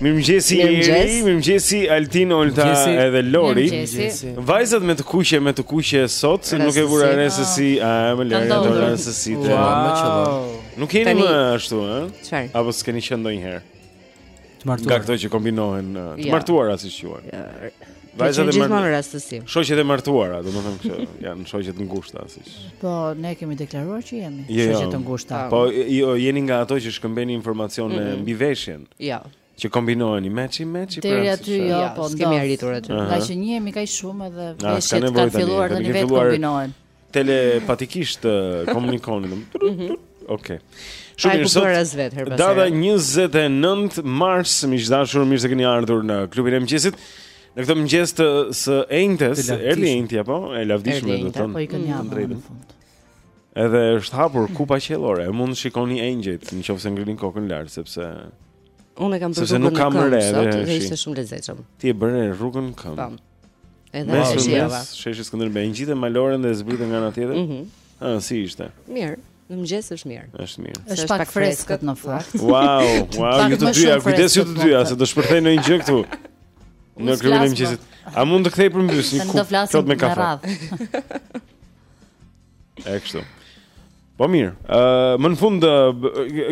Mirëmëngjes Eri, mirëmëngjes Altin Olta edhe Lori. Vajzat me të kuqe, me të kuqe sot, se nuk e vura re se si, a më lëre të vura re se si. Nuk jeni më ashtu, hë? Çfarë? Apo s'keni qenë ndonjëherë? Të martuar. Nga këto që kombinohen, të martuara siç quhen. Vajzat, është gjithmonë rastësi. Shoqet e martuara, domethënë që janë shoqe të ngushta siç. Po, ne kemi deklaruar që jemi jo, jo. shoqe të ngushta. Po, jo, jeni nga ato që shkëmbeni informacione mm -hmm. mbi veshjen. Jo. Që kombinoheni meçi meçi pra. Deri aty jo, po kemi arritur aty. Ngaqë njihemi kaq shumë edhe veshjet kanë filluar të vetëkombinohen. Telepatikisht komunikoni dhe më mhm. Okej. Shumë mirë sot. Data 29 mars, miq të dashur, mirë se keni ardhur në klubin e mëngjesit. Në këtë mëngjes të së enjtes, erdhi e enjtja po e lavdishme do të thonë. Po i kanë jam në fund. Edhe është hapur kupa qiellore, mund të shikoni engjëjt nëse ngrini kokën lart sepse Unë kam bërë rrugën në këmbë, ishte shumë lezetshëm. Ti e bëre rrugën në këmbë. Po. Edhe në Shqipëri. Sheshi Skënderbej, e ngjite maloren dhe zbrite nga ana tjetër. Mhm. Mm Ëh, si ishte? Mirë. Në mëngjes është mirë. Është mirë. Është pak freskët në fakt. Wow, wow, ju të dyja, kujdes ju të dyja se do shpërthejë ndonjë gjë këtu. Në klubin e mëngjesit. A mund të kthej përmbys një kupë plot me kafe? E kështu. Po mirë, uh, më në fund uh,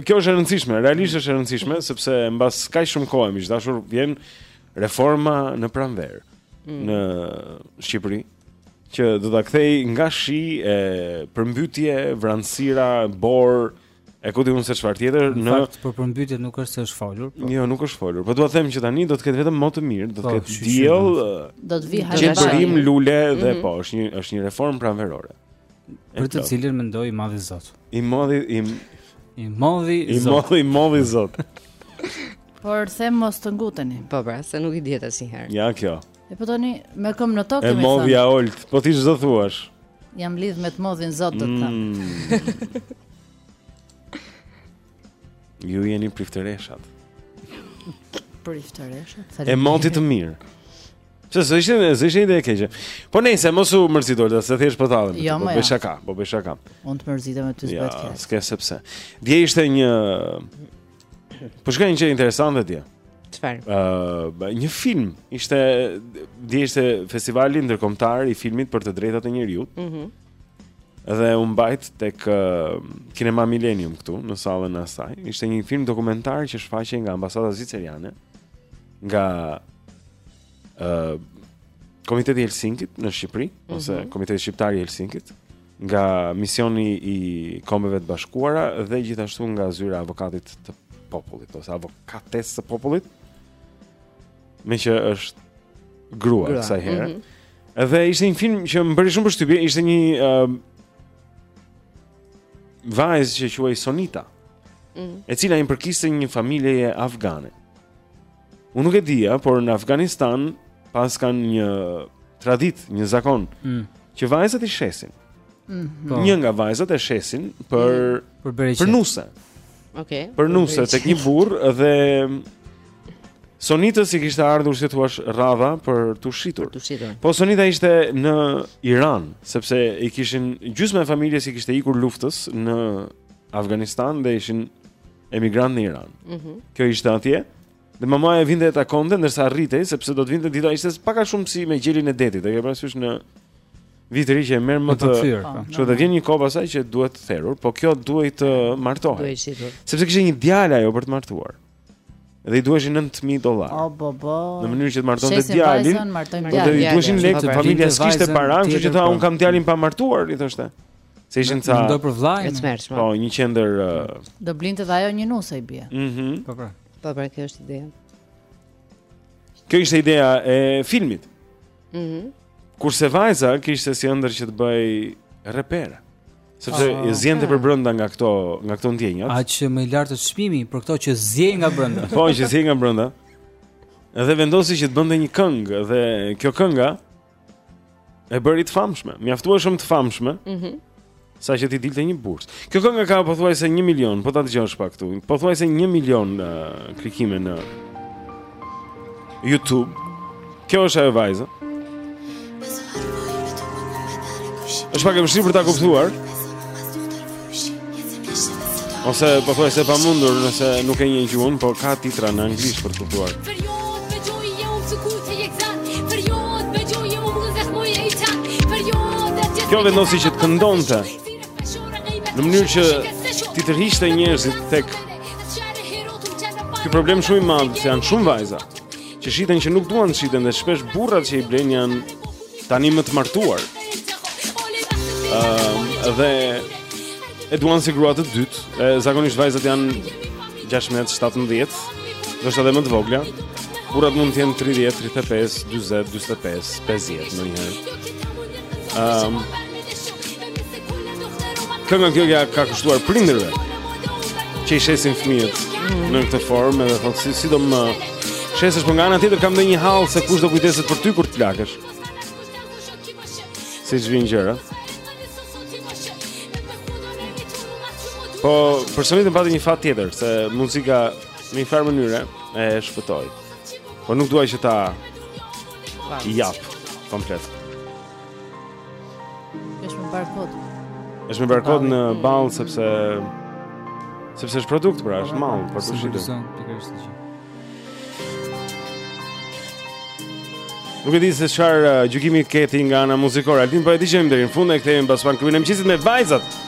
kjo është e rëndësishme, realisht është e rëndësishme sepse mbas kaq shumë kohë miq të dashur vjen reforma në pranverë mm. në Shqipëri që do ta kthejë nga shi e përmbytje, vranësira, borë, E ku di unë se çfarë tjetër në fakt për përmbytjet nuk është se është folur. Po. Jo, nuk është folur. Po dua të them që tani do të ketë vetëm mot të mirë, do të po, ketë diell. Do të vijë. Gjelbërim, lule mm -hmm. dhe mhm. po, është një është një reformë pranverore. Për të cilën mendoi i madhi Zot. I madhi i i madhi Zot. I madhi i madhi Zot. Por them mos të nguteni. Po pra, se nuk i dihet asnjëherë. Ja kjo. E po tani me këmbë në tokë më thonë. E madhja Oltë, po ti ç'do thuash? Jam lidh me të madhin Zot do të them. Mm. Ju jeni priftëreshat. Priftëreshat. E motit të mirë. S', s'ishte, s'ishte ide e keqe. Po ne se mos u mërzit Olta, se thjesht po tallem. Jo, po bëj shaka, po bëj shaka. Unë të mërzitem me ty s'bëhet fjalë. Ja, s'ke se pse. Dje ishte një Pashë një gjë interesante dje. Çfarë? Ëh, një film ishte dje ishte festivali ndërkombëtar i filmit për të drejtat e njeriut. Mhm. Mm dhe u mbajt tek uh, Kinema Millennium këtu në sallën e saj. Ishte një film dokumentar që shfaqej nga ambasada zviceriane nga ëh uh, Komiteti i Helsinkit në Shqipëri mm -hmm. ose Komiteti Shqiptar i Helsinkit. nga misioni i Kombeve të Bashkuara dhe gjithashtu nga zyra e avokatit të popullit ose avokates së popullit. Meqë është grua kësaj here. Mm -hmm. Dhe ishte një film që më bëri shumë përshtypje, ishte një uh, vajzë që quhej Sonita. Mm -hmm. E cila i përkiste një familjeje afgane. Unë nuk e dija, por në Afganistan paskan një traditë, një zakon, mm. që vajzat i shesin. Mm -hmm. Një nga vajzat e shesin për, mm. për, për nuse. Okay. Për nuse, tek një burrë dhe... Sonitës i kishte ardhur si thua radha për t'u shitur. Për t'u shitur. Po Sonita ishte në Iran, sepse i kishin gjysma e familjes i kishte ikur luftës në Afganistan dhe ishin emigrantë në Iran. Mm -hmm. Kjo ishte atje. Dhe mamaja vinte e takonte ndërsa rritej sepse do të vinte dita ishte pak a shumë si me gjelin e detit, e ke parasysh në Vit të Ri që e merr më të thyer. Po, Kështu që vjen një kohë pastaj që duhet therur, po kjo duhej të martohej. Duhej shitur. Sepse kishte një djalë ajo për të martuar. Dhe i duheshin 9000 dollarë. Oh, bo, bo. Në mënyrë që të martonte djalin. Po, dhe i duheshin lekë, familja s'kishte para, kështu që tha unë kam djalin pa martuar, i thoshte. Se ishin ca do për vëllain. E tmerrshme. Po, një qendër uh... Do blinte dhe ajo një nuse i bie. Mhm. Mm po pra. Po pra, kjo është ideja. Kjo ishte ideja e filmit. Mhm. Mm Kurse vajza kishte si ëndërr që të bëhej repere. Sepse oh, ah, ziente okay. për brenda nga këto, nga këto ndjenja. Aq më i lartë çmimi për këto që ziejnë nga brenda. po, që ziejnë nga brenda. Dhe vendosi që të bënte një këngë dhe kjo kënga E bëri të famshme, mjaftueshëm të famshme. Mhm. Mm saqë t'i dilte një bursë. Kjo këngë ka pothuajse 1 milion, po ta dëgjosh pak këtu. Pothuajse 1 milion uh, klikime në YouTube. Kjo është ajo vajza. Është pak e vështirë për ta kuptuar. Ose pothuajse e pamundur nëse nuk e njeh gjuhën, por ka titra në anglisht për të kuptuar. Kjo vendosi që të këndonte në mënyrë që t'i tërhiqte njerëzit tek ky problem shumë i madh, se janë shumë vajza. Që shiten që nuk duan të shiten dhe shpesh burrat që i blejnë janë tanimë të martuar. Ëm ehm, uh, dhe e duan si grua të dytë. E, zakonisht vajzat janë 16, 17, ndoshta edhe më të vogla. Burrat mund të jenë 30, 35, 40, 45, 50 ndonjëherë. Ehm. Um, Këngën kjo ia ka kushtuar prindërve që i shesin fëmijët mm. në këtë formë dhe thotë si si do më shesësh por nga ana tjetër kam dhe një hall se kush do kujdeset për ty kur të plakësh. Siç vijnë gjërat. Po për Sonitën pati një fat tjetër se muzika në një farë mënyre e shpëtoi. Po nuk dua që ta Jap komplet. Është me barkod. Është me barkod në ballë sepse sepse është produkt pra, është mall, por kush e di. Nuk e di se çfarë uh, gjykimi ke ti nga ana muzikore. Altin, po e dëgjojmë deri në fund e kthehemi pas pak në klubin e mëngjesit me vajzat.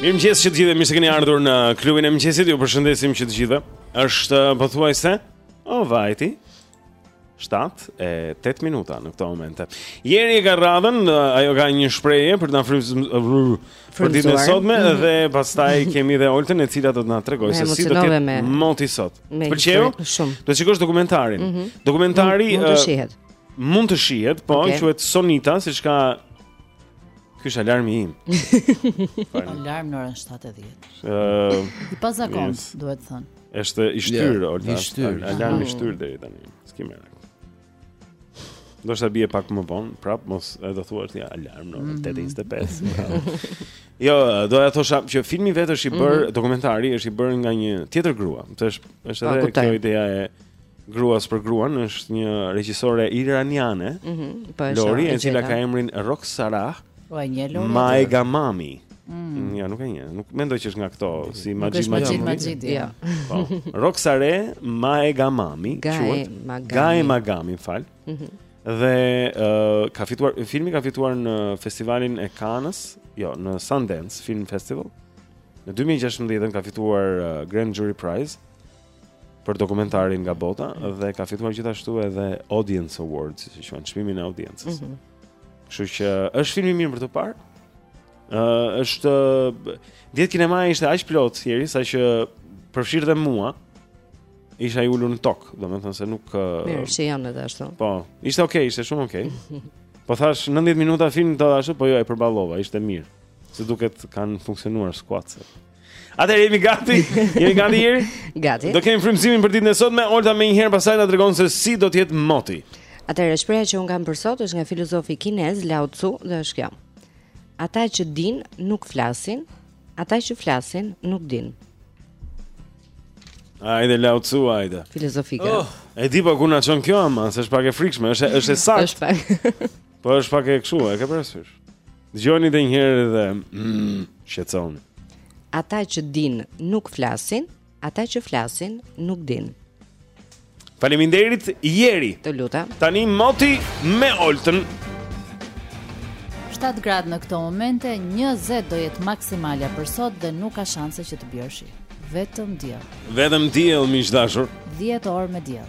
Mirëmëngjes që të gjithëve, mirë se keni ardhur në klubin e mëngjesit, ju përshëndesim që të gjithëve. Është uh, pothuajse, o vajti 7 e 8 minuta në këto momente. Jeri e ka radhën, ajo ka një shprehje për të na frymëzuar për ditën e sotme mm. dhe pastaj kemi edhe Oltën e cila do të na tregojë se si do të jetë moti sot. Pëlqeu? Do të shikosh dokumentarin. Mm -hmm. Dokumentari mund të shihet. Mund të shihet, po, okay. quhet Sonita, siç ka Ky është alarmi im. Alarm në orën 7:10. Ëh, i pazakontë, duhet thënë. Është i shtyrë, yeah, Olta. I shtyrë. Alarm i shtyrë deri tani. S'ke merak. Ndoshta bie pak më vonë, prap, mos e, do thuash ti alarm në mm -hmm. 8.25. jo, doja të thosha që filmi vetë është i bërë, mm -hmm. dokumentari është i bërë nga një tjetër grua. Të është, është edhe kjo ideja e Gruas për gruan është një regjisore iraniane. Mhm. Mm po, e njoh. Lori, e cila ka emrin Rokhsareh. Po, e njeh Lori. Maega Mami. Mm. Ja, nuk e njoh. Nuk mendoj që është nga këto si magji magji. Nuk është magji, jo. Po. Rokhsareh Maega Mami, quhet. Ghaem Maghami, fal. Mhm. Mm dhe uh, ka fituar filmi ka fituar në festivalin e Cannes, jo, në Sundance Film Festival. Në 2016 ka fituar uh, Grand Jury Prize. për dokumentarin nga bota dhe ka fituar gjithashtu edhe Audience Awards, si quhen, çmimin e audiencës. Mm -hmm. Kështu që është film i mirë për të parë. Ë uh, është diet kinema ishte aq plot Jeri, saqë përfshirë dhe mua. Isha i ulur në tokë, domethënë se nuk Mirë, si janë edhe ashtu. Po, ishte okay, ishte shumë okay. po thashë 90 minuta film do ashtu, po jo e përballova, ishte mirë. Se duket kanë funksionuar skuadrat. Atëherë jemi gati. Jemi gati Jeri? Gati. Do kemi frymëzimin për ditën e sotme. Olta menjëherë pasaj na tregon se si do të jetë moti. Atëherë shprehja që un kam për sot është nga filozofi kinez Lao Tzu dhe është kjo. Ata që dinë nuk flasin, ata që flasin nuk dinë. Ajde Lao Tzu, ajde. Filozofike. Oh, e di po ku na çon kjo ama, s'është pak e frikshme, është është e saktë. Është pak. Po është pak e kështu, e ke parasysh. Dëgjoni edhe një herë dhe mm, shqetësohuni. Ata që dinë nuk flasin, ata që flasin nuk dinë. Faleminderit Jeri. Të lutem. Tani moti me Oltën. 7 gradë në këto momente, 20 do jetë maksimalja për sot dhe nuk ka shanse që të bjerë shi. Vetëm diell. Vetëm diell miq të dashur. 10 orë me diell.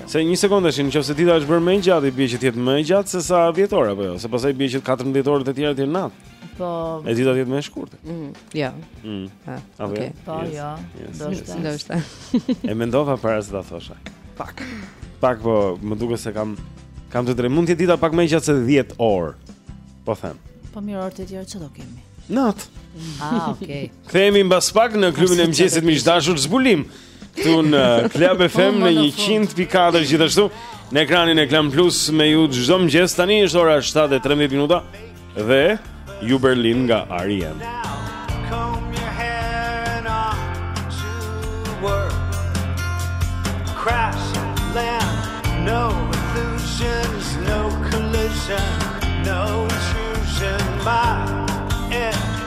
Se një sekondë tash, nëse dita është bërë më e gjatë, i bie që të jetë më e gjatë se sa 10 orë apo jo, se pastaj bie që 14 orë të tjera të jenë natë. Po. Edhe dita të jetë më e shkurtë. Mm, jo. Mm. Ha, ah, okay. okay. Po, yes. jo. Yes. Ndoshta. Ndoshta. e mendova para se ta thosha. Pak. Pak po, më duket se kam kam të drejtë. Mund të jetë dita pak më e gjatë se 10 orë. Po them. Po mirë orët e tjera çfarë do kemi? Natë. Ah, okay. Kthehemi mbas pak në klubin e mëngjesit miq të dashur zbulim. Këtu në Club FM në 100.4 gjithashtu në ekranin e Klan Plus me ju çdo mëngjes Tani është ora 7.13 minuta Dhe ÜBerlin nga R.E.M. No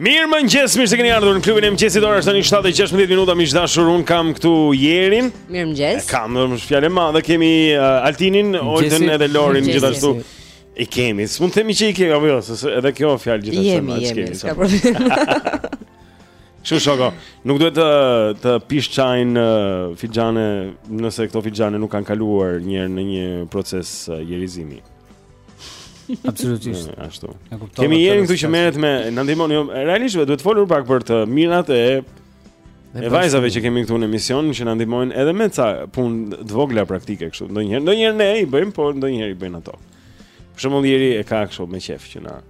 Mirëmëngjes, mirë se keni ardhur në klubin e mëngjesit Ora është tani 7-16 minuta Miq të dashur, unë kam këtu Jerin Mirëmëngjes Kam në një fjalë, ne kemi uh, Altinin, Oltën edhe Lorin gjithashtu I kemi, s'mund të themi që i kemi Apo jo, se edhe kjo fjalë gjithashtu Jemi, jemi, s'ka problem Kështu shoko, nuk duhet të, të pish çajin në uh, filxhane Nëse këto filxhane nuk kanë kaluar njëherë në një proces uh, jerizimi Absolutisht. Mm, ashtu. E kuptova. Kemi Jerin këtu që merret me na ndihmon jo, realisht duhet të folur pak për të mirat e e vajzave që kemi këtu në emision që na ndihmojnë edhe me ca punë të vogla praktike kështu. Ndonjëherë, ndonjëherë ne i bëjmë, por ndonjëherë i bëjnë ato. Për shembull, Jeri e ka kështu me qejf që na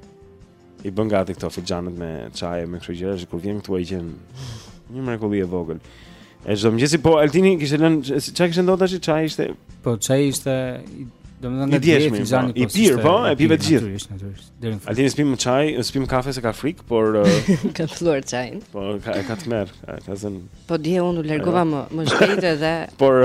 I bën gati këto filxhanët me çaj me këto gjëra, kur vjen këtu e gjen një mrekulli e vogël. E çdo mëngjesi po Altini kishte lënë çka kishte ndodhur tash, çaj ishte. Po çaj ishte Domethënë nga dihet po, filxhani po. I pir po, e pive të gjithë. Natyrisht, natyrisht. Deri në fund. Altini s'pi më çaj, s'pi më kafe se ka frikë, por ka filluar çajin. Po ka ka tmerr, ka zënë. Po dje unë u largova më më shpejt edhe. Por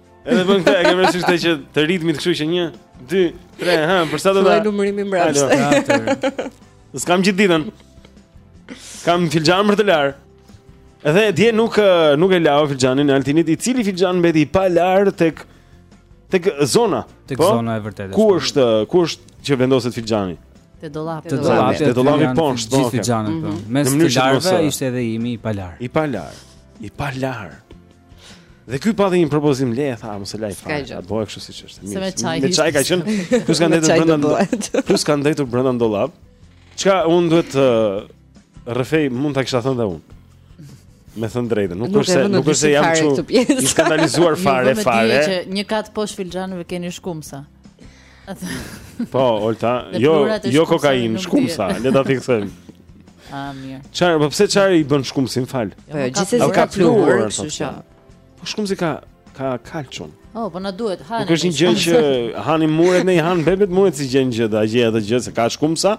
Edhe bën këtë, e ke vërsi këtë që të rritmit kështu që 1 2 3, ha, për sa do ta? Ai numërim i mbrapsht. S'kam gjithë ditën. Kam filxhan për të larë. Edhe dje nuk nuk e lau filxhanin e Altinit, i cili filxhan mbeti pa larë tek tek zona. Tek po? zona e vërtetë. Ku po. është, ku është që vendoset filxhani? Te dollapi. Te dollapi, te dollapi poshtë. Po, gjithë filxhanët. Po. Mhm. Mes të larëve ishte edhe imi i palarë. I palarë. I palarë. Dhe ky pati një propozim le, tha, mos e laj fare. Ta bëj kështu siç është. Mirë. Me çaj ka qenë. Plus ka ndenjtur brenda. Plus ka ndenjtur brenda në dollap. Çka un duhet të rrëfej, mund ta kisha thënë dhe un. Me thënë të drejtën, nuk është se nuk është se jam shumë i skandalizuar fare fare. Një kat poshtë filxhanëve keni shkumsa. Po, Olta, jo, jo kokainë, shkumsa, le ta fiksojmë. Ah, mirë. Çfarë, po pse çfarë i bën shkumsi, më fal? Jo, po, gjithsesi ka pluhur, kështu që. Po shkumsi ka ka kalcium. Oh, po na duhet hani. Nuk është një gjë që hani muret ne i hanë bebet muret s'i gjen gjë, s'të gjen atë gjë se ka shkumsa.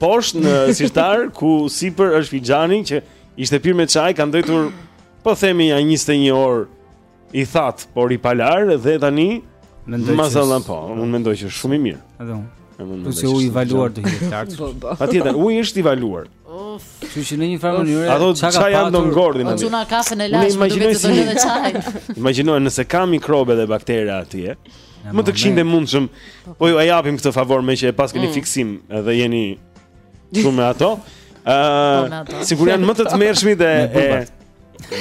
Poshtë në sirtar ku sipër është filxhani që ishte pirë me çaj, ka ndenjtur po themi nja 21 orë I thatë, por i palarë dhe tani mendoj se Mazalla po, unë mendoj që shumë i mirë. Edhe unë. Po se uji i valuar do jetë lart. Po, po. Patjetër, uji është i valuar. Of. Kështu që në një farë mënyre ato çka janë do ngordhin aty. Unë kafe e lashë, më duhet të bëj çaj. Imagjino nëse ka mikrobe dhe baktere atje. Më të kishin të mundshëm. Po ju japim këtë favor meqë e paskeni mm. fiksim edhe jeni shumë me ato. Ëh, po, sigurisht më të tmerrshmit e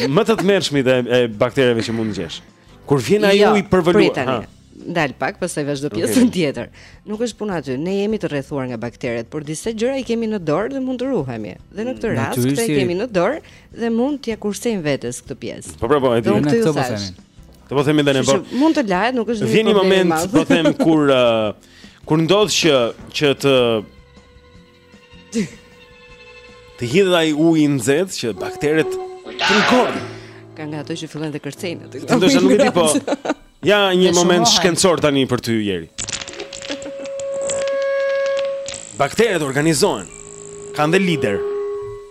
më të tmerrshmit e, e baktereve që mund të gjesh. Kur vjen ai jo, uji i përvëluar. Dal pak, pastaj vazhdo pjesën okay. tjetër. Nuk është puna aty. Ne jemi të rrethuar nga bakteret, por disa gjëra i kemi në dorë dhe mund të ruhemi. Dhe në këtë rast këtë e kemi në dorë dhe mund t'ia kursejmë vetes këtë pjesë. Po po, po e di. Ne këtë po themi. Këtë po themi tani, por mund të lahet, nuk është. Vjen një moment, po them kur uh, kur ndodh që që të Të hidhet ai uji i nxehtë që bakteret tërkojnë. Ka nga ato që fillojnë të kërcejnë aty. Ndoshta nuk e di po. Ja një moment shkencor tani për ty Jeri. Bakteret organizohen. Kanë dhe lider.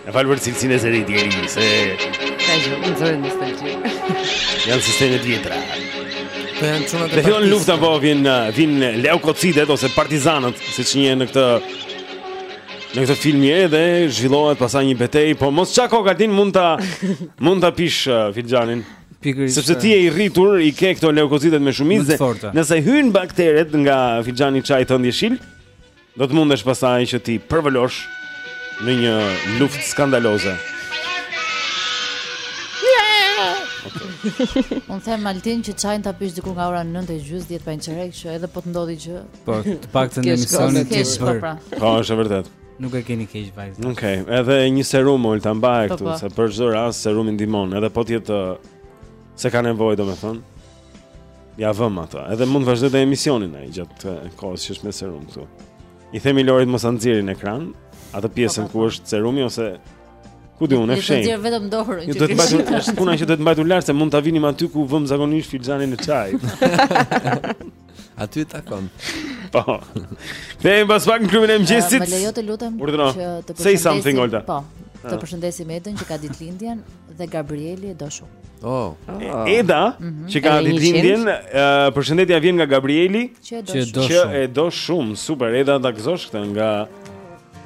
Më fal për cilësinë e zërit Jeri, se... S'ka gjë, në zërit në së të Janë sisteme të vjetra. Po janë qëma të partizanë. Dhe lufta po vjen, vijnë leukocitet ose partizanët, siç njihen në këtë... Në këtë film edhe zhvillohet pastaj një betejë, po mos ça kokën, ti mund ta mund ta pish uh, filxhanin. Pikërisht. Sepse ti je i rritur, i ke këto leukocitet me shumicë dhe nëse hyjnë bakteret nga filxhani i çajit tënd jeshil, Do të mundesh pasaj që t'i përvëlosh në një luftë skandaloze. Unë them Maltin që çajin ta pish diku nga ora 9:30 10 pa një çerek që edhe po të ndodhi gjë. Po, të paktën në emision e ti për. Pra. Po, është e vërtetë. Nuk e keni keq vajzë. Okej, okay, edhe një serum ul ta mbaj po, këtu, po. se për çdo rast serumi ndihmon, edhe po të jetë se ka nevojë domethënë. Ja vëm ato. Edhe mund të vazhdojë emisionin ai gjatë eh, kohës që është me serum këtu. I themi Lorit mos ta nxjerrë në ekran atë pjesën po, ku po. është serumi ose ku di unë e fshehin. Ju vetëm dorën që. Do të mbajë, është puna që duhet mbajtur lart se mund ta vinim aty ku vëm zakonisht filxhanin e çajit. Aty i takon. Po. Kthehemi pas pak në klubin e mëngjesit. Më lejo të lutem që të përshëndesim. Say something Olta. Po. Të përshëndesim Edën që ka ditëlindjen. Dhe Gabrieli e do shumë. Oh. oh. Eda, mm -hmm. që ka ditëlindjen, uh, përshëndetja vjen nga Gabrieli, që e do shumë. Që e do shumë. Super, Eda, ta gëzosh këtë nga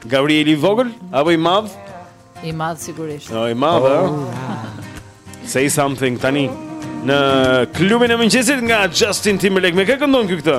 Gabrieli i vogël apo i madh? I madh sigurisht. Jo, i madh. Oh. Say something tani në klubin e mëngjesit nga Justin Timberlake. Me kë këndon ky këtë?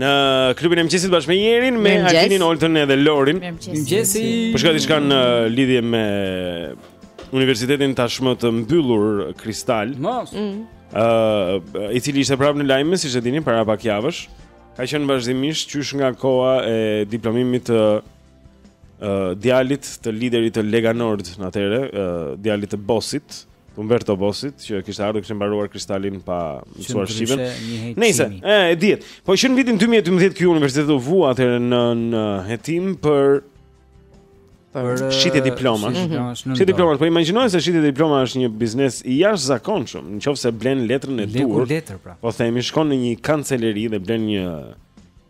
Në klubin e mëngjesit bashkë me Jerin, me Mirëmëngjes. Altinin, Oltën edhe Lorin. Mëngjesi. Paska diçka në lidhje me universitetin tashmë të mbyllur Kristal, Mos. Mm. ë i cili ishte prapë në lajme, siç e dini, para pak javësh. Ka qenë vazhdimisht qysh nga koha e diplomimit të uh, djalit të liderit të Lega Nord atëhere, uh, djalit të Bosit, Umberto Bosit, që kishte ardhur kishte mbaruar Kristalin pa mësuar shqipen. Nëse, e, e dini. Po që në vitin 2012 ky universitet u vu atëherë në nën hetim për për shitje diplomash. Shitje mhm. diplomash, po imagjinoje se shitje diplomash është një biznes i jashtëzakonshëm, në qoftë se blen letrën e duhur. Leku letër pra. Po themi shkon në një kanceleri dhe blen një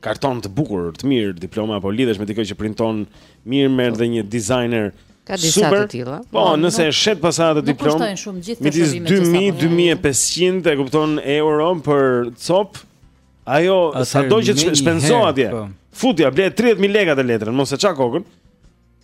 karton të bukur, të mirë, diploma apo lidhesh me dikë që printon mirë, merr dhe një designer Ka disa super. të tilla. Po, no, nëse e no, shet pastaj atë diplomë. Nuk kushtojnë shumë gjithë këto shërbime. Midis 2000, 2500 e kupton euro për copë. Ajo sado që shpenzon atje. Po. Futja ble 30000 lekë atë letrën, mos e ça kokën.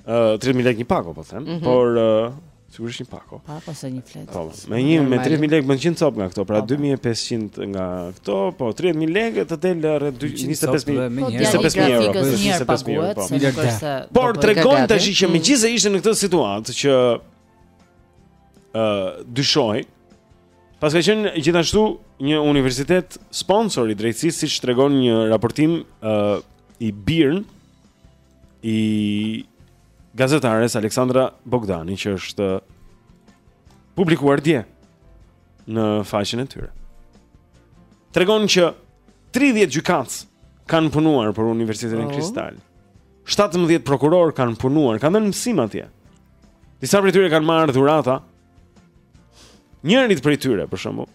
uh, 30000 lekë një pako po them, mm -hmm. por uh, sigurisht një pako. Pa, po se një fletë. Po, me një me 30000 lekë bën 100 copë nga këto, pra 2500 po, po. nga këto, po 30000 lekë të del rreth 25000. 25000 euro. Po, 25000 euro. Po. Por tregon tashi që mm. megjithëse ishte në këtë situatë që ë uh, dyshohej, paska qenë gjithashtu një universitet sponsor i drejtësisë, siç tregon një raportim ë uh, i BIRN, i gazetares Aleksandra Bogdani që është publikuar dje në faqen e tyre. Tregon që 30 gjykatës kanë punuar për Universitetin oh. Kristal. 17 prokurorë kanë punuar, kanë dhënë mësim atje. Disa prej tyre kanë marrë dhurata Njërit prej tyre, për shembull,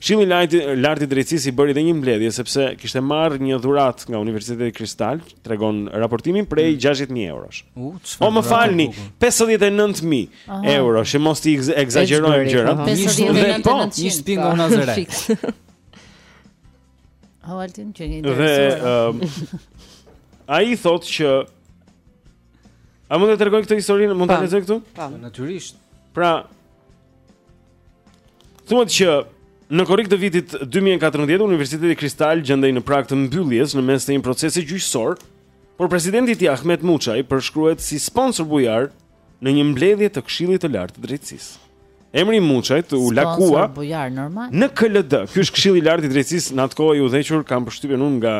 Këshilli i Lartë i Drejtësisë i bëri dhe një mbledhje sepse kishte marrë një dhuratë nga Universiteti Kristal, tregon raportimin prej 60000 mm. eurosh. U, çfarë? O më falni, 59000 euro, që mos t'i ekzagjerojmë gjërat. 59000 po, një shtëpi nga Nazare. Hawaltin që një interesuar. Dhe ai thotë që A mund të tregoj këtë historinë, mund ta lexoj këtu? Po, natyrisht. Pra, thuhet që Në korrik të vitit 2014, Universiteti Kristal gjendej në prag të mbylljes në mes të një procesi gjyqësor, por presidenti i tij Ahmet Muçaj përshkruhet si sponsor bujar në një mbledhje të Këshillit të Lartë të Drejtësisë. Emri Muçajt u lakua bujar normal. Në KLD, ky është Këshilli i Lartë i Drejtësisë, në atë kohë i udhëhequr kam përshtypjen unë nga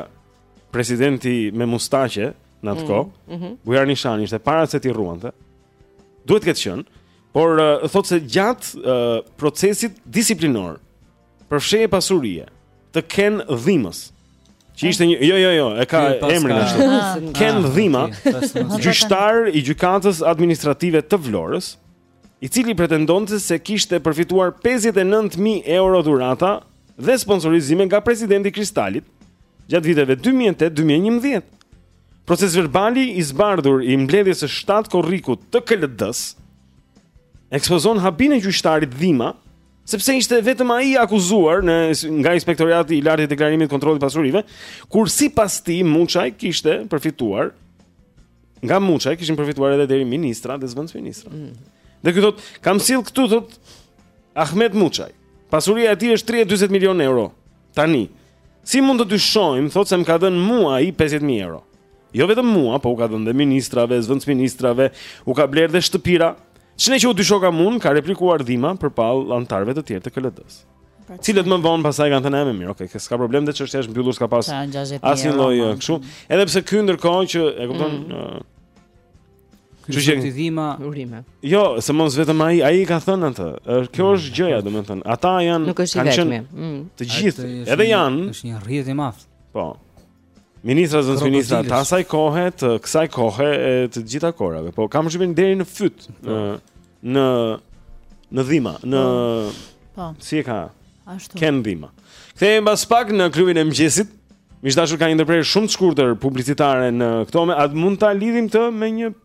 presidenti me mustaqe në atë mm, kohë, mm -hmm. Bujar Nishani ishte para se t'i rruante. Duhet të ketë qenë, por uh, thotë se gjatë uh, procesit disiplinor për fshehje pasurie të Ken Dhimës, që ishte një jo jo jo, e ka emrin ashtu. Ken ah, Dhima, gjyqtar i gjykatës administrative të Vlorës, i cili pretendonte se kishte përfituar 59000 euro dhurata dhe sponsorizime nga presidenti i Kristalit gjatë viteve 2008-2011. Procesverbali i zbardhur i mbledhjes së 7 korrikut të KLD-së ekspozon habinë e gjyqtarit Dhima, sepse ishte vetëm ai i akuzuar nga Inspektorati i Lartë i Deklarimit të Kontrollit të Pasurive, kur sipas tij Muçaj kishte përfituar Nga Muçaj kishin përfituar edhe deri ministra dhe zëvendësministra. Mm. Dhe ky thotë, kam sjellë këtu thotë Ahmet Muçaj. Pasuria e tij është 30-40 milionë euro. Tani, si mund të dyshojmë, thotë se më ka dhënë mua ai 50000 euro. Jo vetëm mua, po u ka dhënë dhe ministrave, zëvendësministrave, u ka blerë dhe shtëpira. Ç'ne që u dyshoka mua, ka replikuar Dhima përballë anëtarëve të tjerë të KLD-së. Cilët më vonë pastaj kanë thënë e mirë. Okej, okay, s'ka problem, dhe çështja është mbyllur, s'ka pas asnjë lloj eh, kështu. Edhe pse ky ndërkohë që e kupton mm. Eh, Ju jeni te Dhima urime. Jo, se mos vetëm ai, ai ka thënë atë. Kjo është mm. gjëja, domethënë, ata janë kanë qenë mm. të gjithë, edhe janë. Është një rrjet i madh. Po. Ministra zënë ministra të asaj kohe, të kësaj kohe e të gjitha kohërave. Po kam shpin deri në fyt po. në në në dhima, në po. po. Si e ka? Ashtu. Ken dhima. Kthehemi pas pak në klubin e mëngjesit. Miq të dashur ka një ndërprerje shumë të shkurtër publicitare në këto me, a mund ta lidhim të me një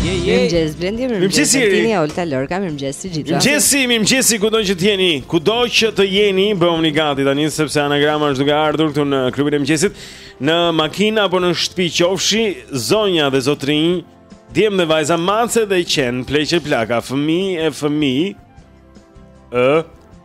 Je je. Mirëmëngjes Blendi, mirëmëngjes Tini, Olta Lorka, mirëmëngjes të gjithëve. Mirëmëngjes, mirëmëngjes kudo që të jeni, kudo që të jeni, bëhuni gati tani sepse anagrama është duke ardhur këtu në klubin e mëngjesit, në makinë apo në shtëpi qofshi, zonja dhe zotrinj, djem dhe vajza, mace dhe qen, pleqe plaka, fëmijë e fëmijë. Ë?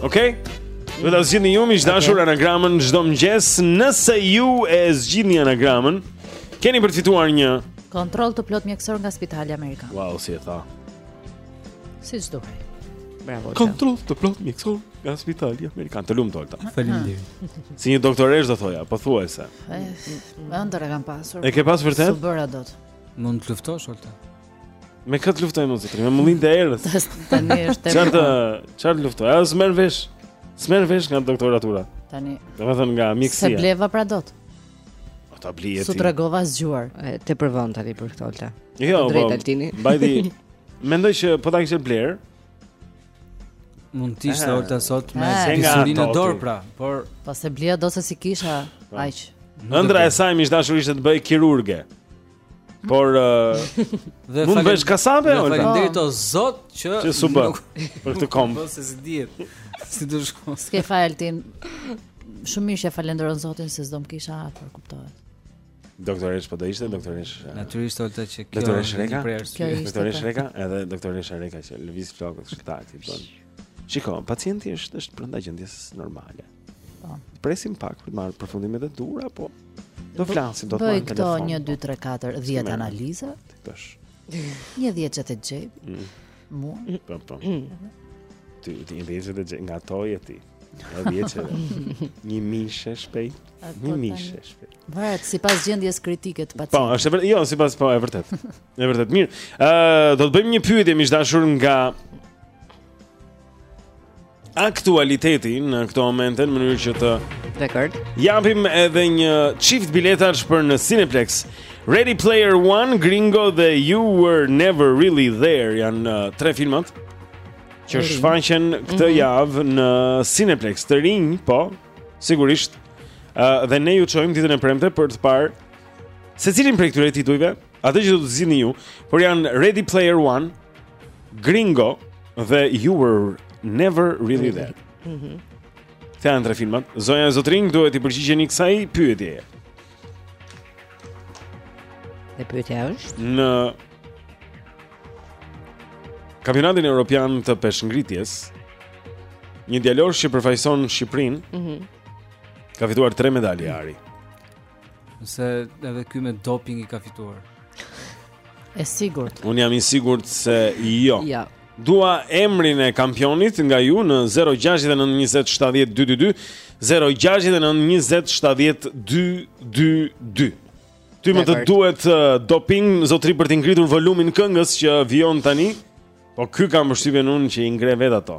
Okej. Okay? Do ta zgjidhni ju miq të dashur anagramën çdo mëngjes. Nëse ju e zgjidhni anagramën, keni për të fituar një kontroll të plotë mjekësor nga Spitali Amerikan. Wow, si e tha. Si çdo. Bravo. Kontroll të plotë mjekësor nga Spitali Amerikan. Të lumtë Olta. Faleminderit. Si një doktoreshë do thoja, pothuajse. Ëndërr e kam pasur. E ke pas vërtet? S'u bëra dot. Mund të luftosh Olta. Me kë të luftoj more zotri, me mullinjtë e erës. Tani është çfarë të, çfarë të luftoj. Ajo s'merr vesh. S'merr vesh nga doktoratura. Tani. Domethënë nga mjekësia. S'e bleva pra dot. Po ta blije ti. S'u tregova e zgjuar. Të përvëlon tani për këtë Olta. Jo, po. Mbajti. Mendoj që po ta kishte blerë. Mund të ishte Olta sot me bisturinë në dorë pra, por po s'e blija dot se s'i kisha, po. aq. Ëndrra e saj miq të dashur ishte të bëhej kirurge. Por dhe mund të bëheshe kasape Olta. Faleminderit o Zot që që s'u bë për këtë komb. Po se s'i dihet. Si do shkon. S'ke faj Tin. Shumë mirë që falenderon Zotin se s'do më kisha afër, kuptohet. Doktoreshë po do ishte doktoreshë. Natyrisht Olta që kjo. Doktoreshë Reka. Doktoreshë Reka, edhe doktoreshë Reka që lëviz flokët kështu t'ia bën. Shiko, pacienti është është brenda gjendjes normale. Po. Presim pak për të marrë përfundimet e duhura, po do flasim, do të marrim telefon. Bëj këto 1 2 3 4 10 analiza. Tash. Një 10-she te xhepi. Mm. Mu. Po po. Mm. Ti ti ndjen se të nga to je ti. Në vjeqe dhe Një mishe shpejt Një mishe shpejt Vërtet, sipas gjendjes kritike të pacientit Po, është e vërtetë Jo, sipas, po, e vërtetë E vërtetë, mirë uh, Do të bëjmë një pyetje miq të dashur nga aktualiteti në këto momente në mënyrë që të Dakord. Japim edhe një çift biletash për në Cineplex. Ready Player One, Gringo dhe You Were Never Really There janë uh, tre filmat që shfaqen këtë mm -hmm. javë në Cineplex të rinj, po, sigurisht. Uh, dhe ne ju çojmë ditën e premte për të parë secilin prej këtyre titujve. Ëh, Atë që do të zgjidhni ju, por janë Ready Player One, Gringo dhe You Were Never Really There. Mhm. Mm Këta janë tre filmat. Zonja e zotërinj duhet t'i përgjigjeni kësaj pyetjeje. Dhe pyetja është? Në Kampionatin Europian të Peshëngritjes, një djalosh që përfaqëson Shqipërinë, Mhm. ka fituar tre medalje ari. Nëse edhe ky me doping i ka fituar. E sigurt. Unë jam i sigurt se jo. Ja. Dua emrin e kampionit nga ju në 0692070222, 0692070222. Ty më duket të duhet uh, doping zotëri për të ngritur volumin këngës që vijon tani. Po ky kam përshtypjen unë që i ngre vetë ato.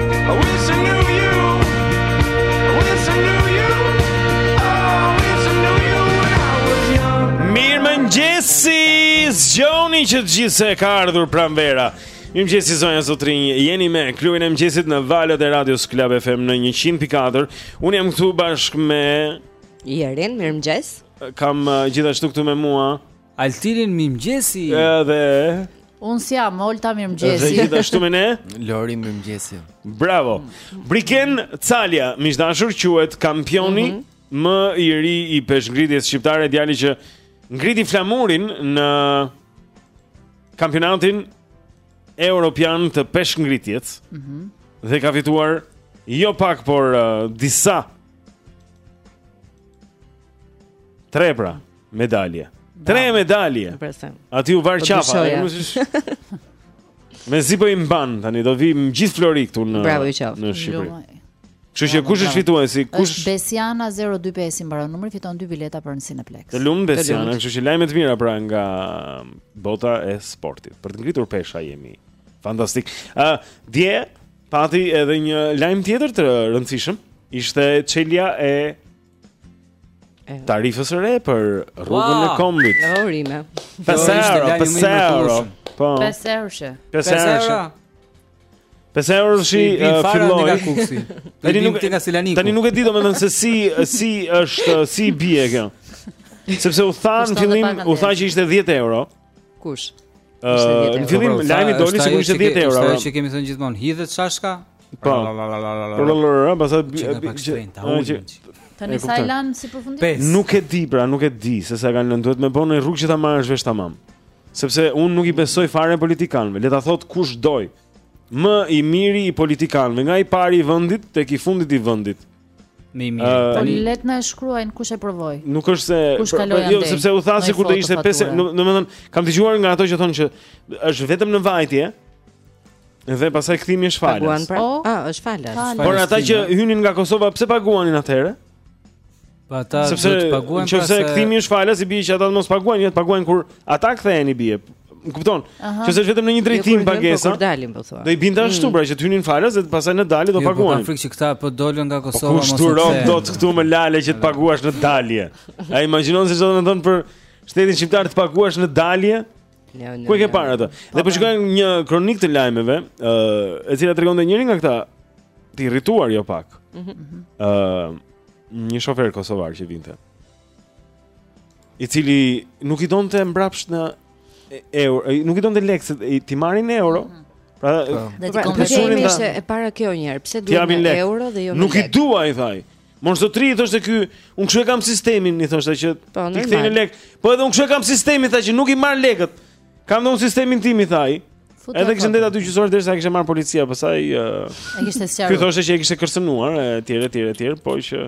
Zgjohuni që të gjithë se ka ardhur pranvera Mirëmëngjesi zonja e zotërinj Jeni me klubin e mëngjesit në valët e radios Club FM në 100.4 Unë jam këtu bashkë me Jerin, mirëmëngjes Kam uh, gjithashtu këtu me mua Altinin mirëmëngjesi. Edhe Unë si jam, Olta mirëmëngjesi Dhe gjithashtu me ne Lori mirëmëngjesi Bravo Briken Calja, miq të dashur quhet kampioni mm -hmm. Më i ri i peshëngritjes shqiptare Djali që ngriti flamurin në kampionatin Europian të peshëngritjes mm -hmm. Dhe ka fituar jo pak, por uh, disa Tre pra medalje. Tre medalje. Atij iu var po qafa. Mezi po i mban tani do vijë me gjithë flori këtu në Bravo, në Shqipëri. Kështu që kush është fituesi? Kush është Besiana 025 i mbaron numri fiton dy bileta për në Cineplex. Të lumtë Besiana, kështu që lajme të mira pra nga um, bota e sportit. Për të ngritur pesha jemi. Fantastik. Ë, uh, dje pati edhe një lajm tjetër të rëndësishëm. Ishte çelja e Tarifës së re për rrugën e kombit. Urime. 5 euro, 5 euro. Po. 5 euro. 5 euro. 5 euro shi filloi nga Kukësi. Tani nuk ti nga Selaniku. Tani nuk e di domethënë se si si është si i bie kjo. Sepse u tha në fillim, u tha që ishte 10 euro. Kush? Në fillim pra, lajmi doli sikur ishte 10 euro. Ajo që kemi thënë gjithmonë, hidhet kashka. Po. Pastaj Tani sa e lanë si përfundim? Nuk e di, pra nuk e di se sa kanë lënë, duhet me bo rrugë që ta marrësh vesh tamam. Sepse unë nuk i besoj fare politikanëve. Le ta thotë kush dojë. Më i miri i politikanëve, nga i pari i vendit tek i fundit i vendit. Më i mirë. Po uh, let na shkruajnë kush e provoi. Nuk është se kush pra, kaloi pra, jo, sepse u tha se sikur do ishte pesë, domethënë kam dëgjuar nga ato që thonë që është vetëm në vajtje. Dhe pastaj kthimi është falas Paguan pra oh, A, është falas Por ata që hynin nga Kosova Pse paguanin atëherë? Po ata do të paguajnë pastaj. Sepse kthimi është falas i bie që ata mos paguajnë, do të paguajnë kur ata kthehen i bie. Më kupton? Që është vetëm në një drejtim jo, pagesa. Po dalin po thua. Do i binte ashtu mm. pra që të hynin falas dhe pastaj në dalje do jo, po, paguan. Po frikë që këta po dolën nga po Kosova mos. Kush duron dot këtu me lale që të paguash në dalje. A imagjinon se çfarë do të thonë për shtetin shqiptar të paguash në dalje? Ku e ke parë atë? Dhe po shikoj një kronikë të lajmeve, ë, e cila tregonte njërin nga këta të irrituar jo pak. Mhm. Ë, një shofer kosovar që vinte. i cili nuk i donte mbrapsht në euro, nuk i donte lekë, ti marrin euro. Mm -hmm. Pra, do të kompensoni se e para kjo një herë, pse duhet me euro dhe jo me lekë. Nuk i dua i thaj. Mos do tri thoshte ky, un kshu e kam sistemin, i thoshte që po, t'i kthej në lekë. Po edhe un kshu e kam sistemin, tha që nuk i marr lekët. Kam dhe un sistemin tim i thaj. Edhe kishin ndejt aty gjysmë ore derisa kishte ardh policia, pastaj ë. Ai kishte sqaruar. Ky thoshte që e kishte kërcënuar etj etj etj, po që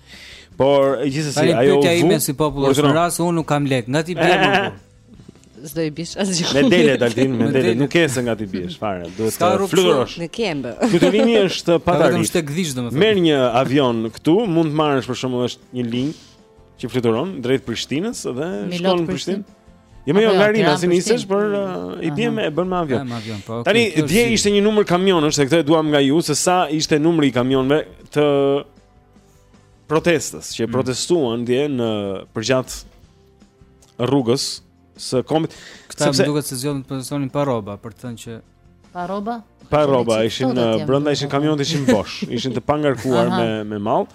Por gjithsesi ajo u. Pyetja ime si popull është në rast se unë nuk kam lek, nga t'i bie më. S'do i bish asgjë. Me dele daltin, me dele, nuk ke se nga t'i biesh fare. Duhet të fluturosh. Në këmbë. Fluturimi është pa tarifë. Vetëm tek dhish domethënë. Merr një avion këtu, mund të marrësh për shembull është një linjë që fluturon drejt Prishtinës dhe shkon në Prishtinë. Jo më jo, jo nga Rinasi nisesh për uh, i bie me e bën me avion. Me avion po. Tani dje ishte një numër kamionësh, se këtë e duam nga ju se sa ishte numri i kamionëve të protestës që mm. protestuan dje përgjatë rrugës së kombit. Këta sepse... më duket se zgjodhën të protestonin pa rroba, për të thënë që pa rroba? Pa rroba, ishin brenda ishin kamionët ishin bosh, ishin të pangarkuar me me mall.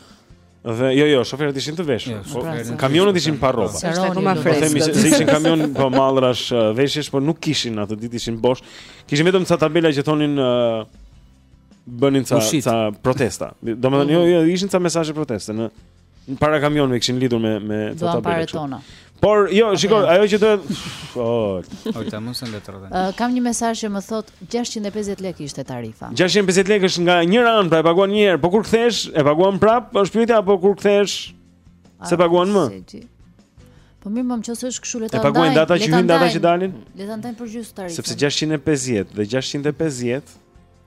Dhe jo jo, shoferët ishin të veshur. Jo, po, pra, kamionët ishin pa rroba. Po themi se ishin kamion po mallrash veshjesh, por nuk kishin atë ditë ishin bosh. Kishin vetëm ca tabela që thoshin bënin ca ca protesta. Domethënë jo, jo, ishin ca mesazhe proteste në para kamionëve kishin lidhur me me ca tabela. Por jo, shikoj, ajo që duhet Oh, ojta mos e ndetë rreth. Kam një mesazh që më thotë 650 lekë ishte tarifa. 650 lekë është nga njëra anë, pra e paguan një herë, po kur kthehesh, e paguan prap, është pyetja apo kur kthehesh? S'e paguan më. Po mirë, më nëse është kështu le ta ndajmë. E paguajnë dhe ata që hyjnë dhe ata që dalin? Le ta ndajmë për gjysë tarifën. Sepse 650 dhe 650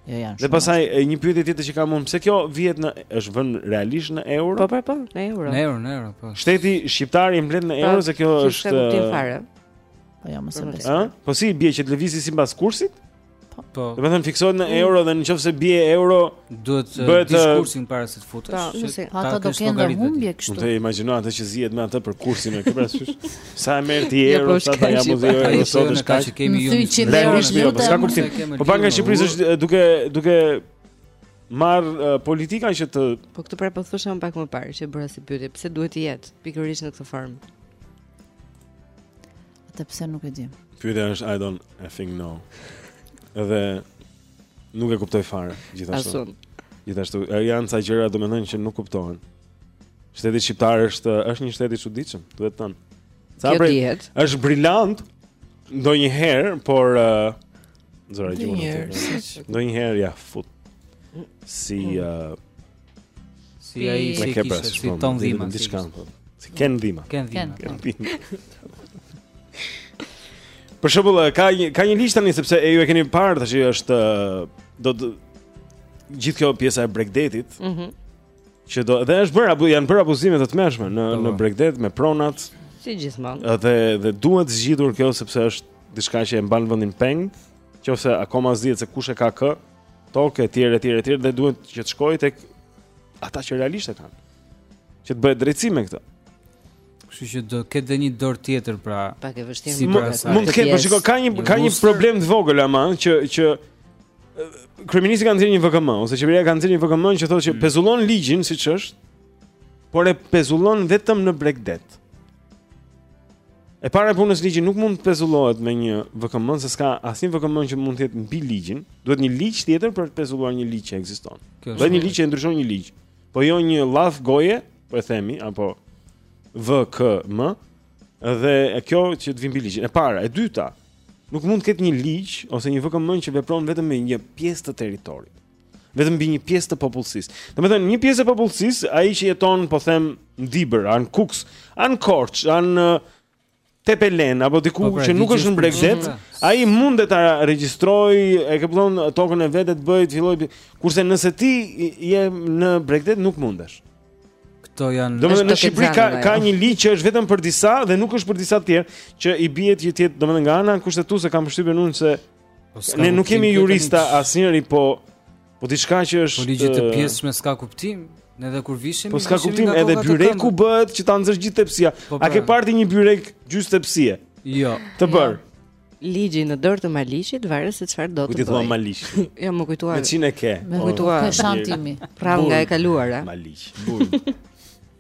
Jo janë. Dhe pastaj një pyetje tjetër që kam unë, pse kjo vihet në është vënë realisht në euro? Po po po, në euro. Në euro, në euro, po. Shteti shqiptar i mbledh në pra, euro se kjo është. Po ja, s'e besoj. Ëh? Po s'i bie që të lëvizë sipas kursit? Po. po. Domethënë fiksohet në euro dhe nëse bie euro duhet të bëhet diskursin para se të futesh. Po, nëse ata do të kenë humbje kështu. Mund të imagjinoj atë që zihet me atë për kursin e këpër ashtu. Sa e merr ti jo, euro, sa ta jap unë euro, po, sot është kaq. Dhe është jo, po, s'ka kursin. Po banka e Shqipërisë është duke duke marr uh, politika që të Po këtë pra po thosha pak më parë që bëra si pyetje, pse duhet të jetë pikërisht në këtë formë? Atë pse nuk e di. Pyetja është I don't I think no. Edhe nuk e kuptoj fare gjithashtu. Asun. Gjithashtu janë ca gjëra domethënë që nuk kuptohen. Shteti shqiptar është është një shtet i çuditshëm, duhet thënë. Sa për është brilant ndonjëherë, por uh, zëre gjuhën. Ndonjëherë, ja fut. Si uh, Si ai si kishte si ton dhima diçka. Si ken dhima. Ken dhima. Ken dhima. Për shembull, ka një ka një listë tani sepse e ju e keni parë tash është domethënë gjithë kjo pjesa e bregdetit. Mhm. Mm që do dhe është bërë apo janë bërë abuzime të tmerrshme në në bregdet me pronat. Si gjithmonë. Edhe dhe duhet zgjidhur kjo sepse është diçka që e mban vendin peng, qoftë se akoma s'dihet se kush e ka kë. tokë etj etj etj dhe duhet që të shkojë tek ata që realisht e kanë. Që të bëhet drejtësi me këtë. Kështu që do të ketë një dorë tjetër pra. Pak e vështirë. Si pra, mund të ketë, por shiko ka një ka një problem të vogël ama që që kryeministri ka nxjerrë një VKM ose qeveria ka nxjerrë një VKM që thotë që mm. pezullon ligjin siç është, por e pezullon vetëm në bregdet. E para e punës ligji nuk mund të pezullohet me një VKM se s'ka asnjë VKM që mund të jetë mbi ligjin. Duhet një ligj tjetër për të pezulluar një ligj që ekziston. Duhet një ligj që e ndryshon një ligj. Po jo një llaf goje, po e themi, apo VKM. Dhe kjo që të vijë mbi ligjin. E para, e dyta, nuk mund të ketë një ligj ose një VKM që vepron vetëm me një pjesë të territorit. Vetëm mbi një pjesë të popullsisë. Domethënë, një pjesë e popullsisë, ai që jeton, po them, në Dibër, a në Kukës, a në Korçë, a në Tepelenë apo diku po, pra, që nuk është në bregdet, ai mundet ta regjistrojë, e zhvillon tokën e vet të bëjë, të fillojë. Kurse nëse ti je në bregdet nuk mundesh. Kto janë Domethënë në Shqipëri ka ka jo. një ligj që është vetëm për disa dhe nuk është për disa të tjerë, që i bie të jetë, domethënë nga ana kushtetuese kam përshtypjen unë se Po ne nuk kemi jurista asnjëri, po po diçka që është Po ligjet e pjesshme s'ka kuptim. Ne edhe kur vishim Po s'ka kuptim, edhe byreku bëhet që ta nxërë gjithë tepsia. Po, A pra. ke parë ti një byrek gjys tepsie? Jo. Të bërë. Jo. Ligji në dorë të Maliqit varet se çfarë do të bëjë. Kujt i thua Maliq. Jo, m'u kujtua. Me cilin e ke. M'u kujtua. Ka shantimi. Pra nga e kaluara. Maliq. Burrë.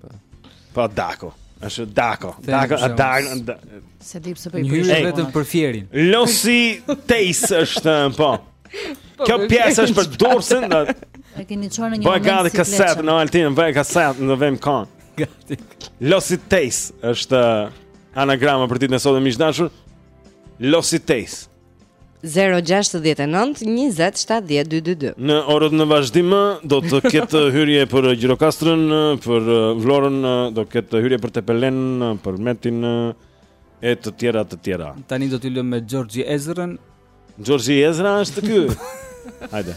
Po. Po Dako. Është Dako. Dako, Dako. Se di pse po i pyet vetëm për Fierin. Losi Teis është, po. po Kjo pjesë është për dorsin. E keni çuar në një moment. Po gati kaset në Altin, vër kasetën. Gati. Losi Teis është anagrama për ditën e sotme miq të dashur. Losi Teis. 069 20 70 222 Në orët në vazhdim do të ketë hyrje për Gjirokastrën, për uh, Vlorën, uh, do ketë hyrje për Tepelenën, uh, Përmetin e të tjera të tjera. Tani do t'ju lëmë me George Ezrën. George Ezra është ky. Hajde.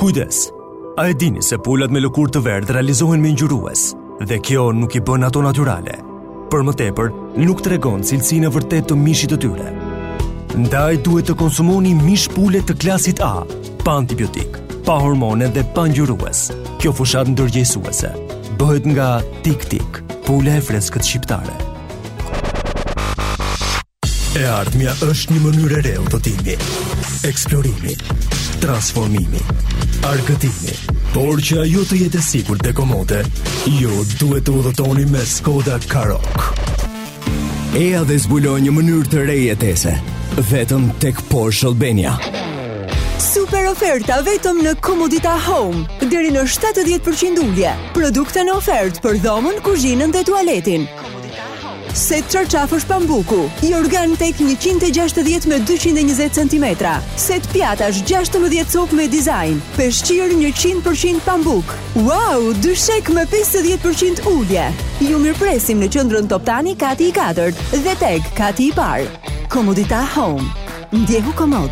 Kujdes! A e dini se pulat me lëkurë të verdhë realizohen me ngjyrues dhe kjo nuk i bën ato natyrale? Për më tepër, nuk tregon cilësinë e vërtetë të mishit të tyre. Ndaj duhet të konsumoni mish pule të klasit A, pa antibiotikë, pa hormone dhe pa ngjyrues. Kjo fushatë ndërgjegjësuese bëhet nga Tik Tik, pula e freskët shqiptare. E ardhmja është një mënyrë e re udhëtimi, eksplorimi, transformimi, argëtimi. Por që ajo të jetë e sigurt dhe komode, ju duhet të udhëtoni me Skoda Karoq. Eja dhe zbulo një mënyrë të re jetese, vetëm tek Porsche Albania. Super oferta vetëm në Komodita Home. Deri në 70% ulje. Produkte në ofertë për dhomën, kuzhinën dhe tualetin. Set çarçafësh pambuku, jorgan tek 160 me 220 centimetra, set pjatash 16 copë me dizajn, peshqir 100 për qind pambuk, wow, dyshek me 50 për qind ulje. Ju mirëpresim në qendrën Toptani kati i katërt dhe TEG kati i parë. Komodita Home. Ndjehu komod.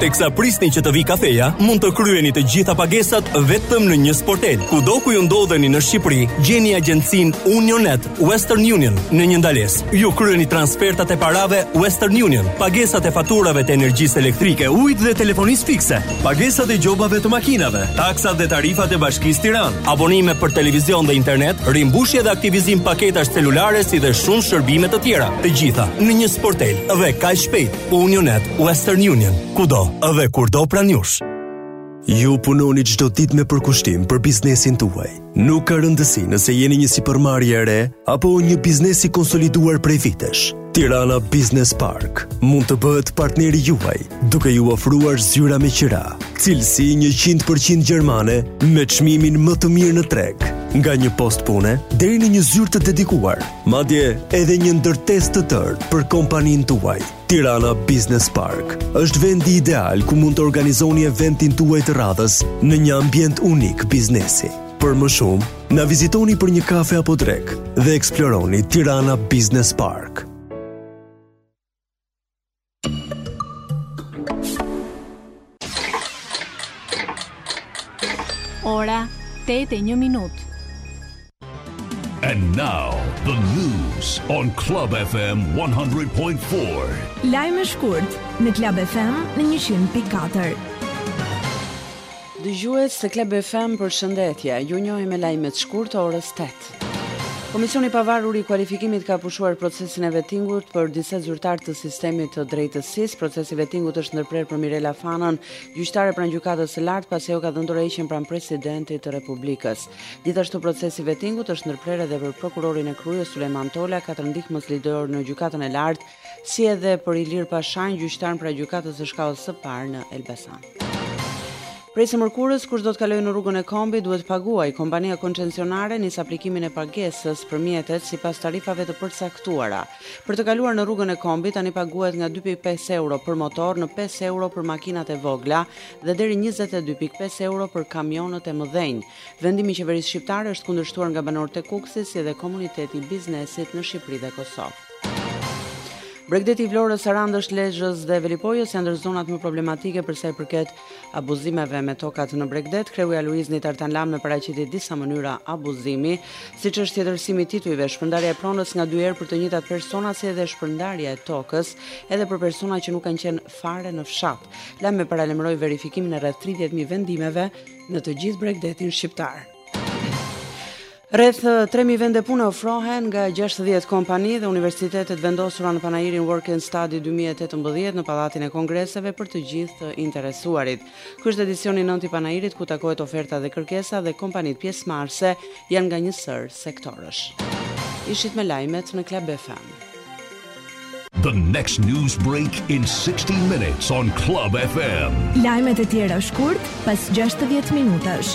Teksa prisni që të vijë kafeja, mund të kryeni të gjitha pagesat vetëm në një sportel. Kudo ku ju ndodheni në Shqipëri, gjeni agjencinë UnionNet Western Union në një ndalesë. Ju kryeni transfertat e parave Western Union, pagesat e faturave të energjisë elektrike, ujit dhe telefonisë fikse. Pagesat e gjobave të makinave, taksat dhe tarifat e Bashkisë Tiranë, abonime për televizion dhe internet, rimbushje dhe aktivizim paketash celulare si dhe shumë shërbime të tjera, të gjitha në një sportel dhe kaq shpejt. UnionNet Western Union, kudo dhe kurdo pranë jush. Ju punoni çdo ditë me përkushtim për biznesin tuaj. Nuk ka rëndësi nëse jeni një sipërmarrje e re apo një biznes i konsoliduar prej vitesh. Tirana Business Park mund të bëhet partneri juaj, duke ju ofruar zyra me qira, cilësi 100% gjermane me çmimin më të mirë në treg, nga një post pune deri në një zyrë të dedikuar, madje edhe një ndërtesë të tërë për kompaninë tuaj. Tirana Business Park është vendi ideal ku mund të organizoni eventin tuaj të radhës në një ambient unik biznesi. Për më shumë, na vizitoni për një kafe apo drekë dhe eksploroni Tirana Business Park. Ora 8:01 minutë. And now the news on Club FM 100.4. Lajme shkurt në Club FM në 100.4. Dëgjues të Club FM përshëndetje. Ju njohim me lajmet shkurt të orës 8. Komisioni i Pavarur i Kualifikimit ka pushuar procesin e vettingut për disa zyrtarë të sistemit të drejtësisë. Procesi i vettingut është ndërprerë për Mirela Fanën, gjyqtare pranë Gjykatës së Lartë, pasi ajo ka dhënë dorëheqjen pranë Presidentit të Republikës. Gjithashtu procesi i vettingut është ndërprerë edhe për prokurorin e Krujës Sulejman Tola, katër ndihmës ligjorë në Gjykatën e Lartë, si edhe për Ilir Pashajn, gjyqtar pranë gjykatës së shkallës së parë në Elbasan. Prej së mërkurës, kush do të kalojë në rrugën e kombit duhet të paguajë. Kompania koncesionare nis aplikimin e pagesës për mjetet sipas tarifave të përcaktuara. Për të kaluar në rrugën e kombit, tani paguhet nga 2.5 euro për motor në 5 euro për makinat e vogla dhe deri 22.5 euro për kamionët e mëdhenj. Vendimi i qeverisë shqiptare është kundërshtuar nga banorët e Kukësit si dhe komuniteti i biznesit në Shqipëri dhe Kosovë. Bregdeti i Vlorës, Sarandës, Lezhës dhe Velipojës janë ndër zonat më problematike për sa i përket abuzimeve me tokat në bregdet. Kreu i Aluiznit Artan Lame paraqiti disa mënyra abuzimi, siç është tjetërsimi i titujve, shpërndarja e pronës nga dy herë për të njëjtat persona si edhe shpërndarja e tokës edhe për persona që nuk kanë qenë fare në fshat. Lame paralajmëroi verifikimin e rreth 30000 vendimeve në të gjithë bregdetin shqiptar. Rreth tre mijë vende pune ofrohen nga gjashtëdhjetë kompani dhe universitete të vendosura në panairin Work and Study dy mijë e tetëmbëdhjetë në Pallatin e Kongreseve për të gjithë të interesuarit. Ky është edicioni i nëntë i panairit ku takohet oferta dhe kërkesa dhe kompanitë pjesëmarrëse janë nga një sërë sektorësh. Ishit me lajmet në Club FM. The next news break in 60 minutes on Club FM. Lajmet e tjera shkurt pas 60 minutash.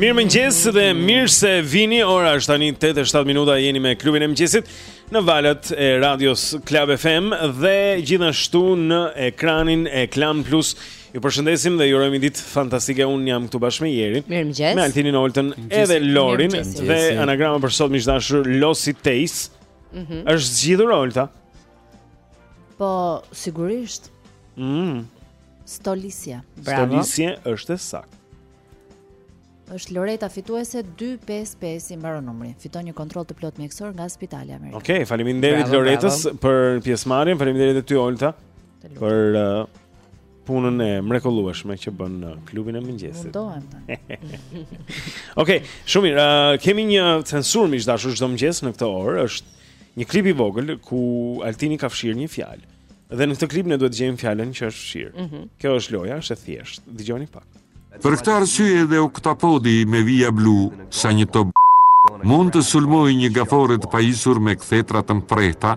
Mirëmëngjes dhe mirë se vini Ora është tani 8 e 7 minuta Jeni me klubin e mëngjesit Në valët e radios Club FM Dhe gjithashtu në ekranin e Klan Plus Ju përshëndesim dhe ju urojmë një ditë fantastike. Unë jam këtu bashkë me Jerin, me Altinin, Oltën, edhe Lorin dhe anagrama për sot miq të dashur Losi Teis. Ëh. Mm -hmm. Është zgjidhur Olta. Po, sigurisht. Ëh. Mm. Stolisje. Bravo. Stolisje është e saktë. Është Loreta fituese 255 i mbaron numri. Fiton një kontroll të plotë mjekësor nga Spitali Amerikan. Okej, okay, faleminderit Loretës për pjesëmarrjen, faleminderit edhe ty Olta. Për uh, punën e mrekullueshme që bën në klubin e mëngjesit. Mundohem tani. Okej, okay, shumë mirë. Uh, kemi një censurë miq të dashur çdo mëngjes në këtë orë, është një klip i vogël ku Altini ka fshirë një fjalë. Dhe në këtë klip ne duhet të gjejmë fjalën që është fshirë. Mm -hmm. Kjo është loja, është e thjeshtë. Dëgjoni pak. Për këtë arsye edhe oktapodi me vija blu sa një top mund të sulmojë një gaforre të pajisur me kthetra të mprehta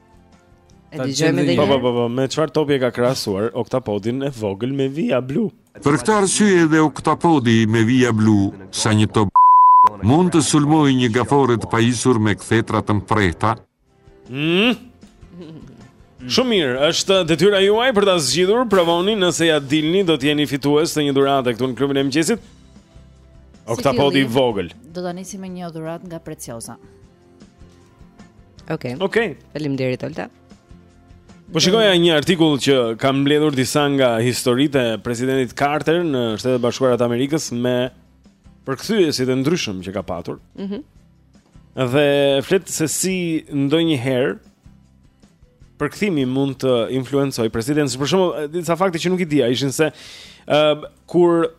E dëgjojmë edhe një. Po po po, me çfarë topi e ka krahasuar Oktapodin e vogël me vija blu? Për këtë arsye edhe Oktapodi me vija blu sa një top mund të sulmojë një gaforre të pajisur me kthetra të mprehta. Mm. Shumë mirë, është detyra juaj për ta zgjidhur, provoni nëse ia dilni do të jeni fitues të një dhurate këtu në klubin e mëngjesit. Oktapodi i vogël. Do ta nisim me një dhuratë nga Preciosa. Okej. Okay. Okej. Okay. Faleminderit Olta. Po shikoja një artikull që ka mbledhur disa nga historitë e presidentit Carter në Shtetet e Bashkuara të Amerikës me përkthyesit e ndryshëm që ka patur. Mhm. Mm dhe flet se si ndonjëherë përkthimi mund të influencojë presidentin. Për shembull, disa fakte që nuk i dija ishin se ë uh, kur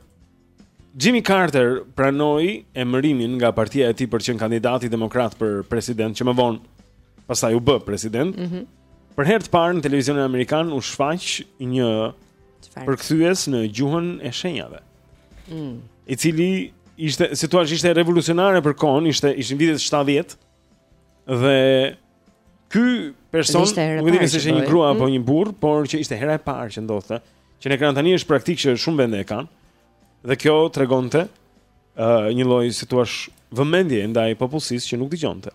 Jimmy Carter pranoi emërimin nga partia e tij për të qenë kandidati demokrat për president që më vonë pastaj u bë president. Mm -hmm. Për herë të parë në televizionin amerikan u shfaq një përkthyes në gjuhën e shenjave. Mm. I cili ishte si të thuash ishte revolucionare për kohën, ishte ishin vitet 70. Dhe ky person, nuk e di nëse ishte një grua apo mm. një burrë, por që ishte hera e parë që ndodhte, që në ekran tani është praktikë që shumë vende e kanë. Dhe kjo tregonte ë uh, një lloj si të thuash vëmendje ndaj popullsisë që nuk dëgjonte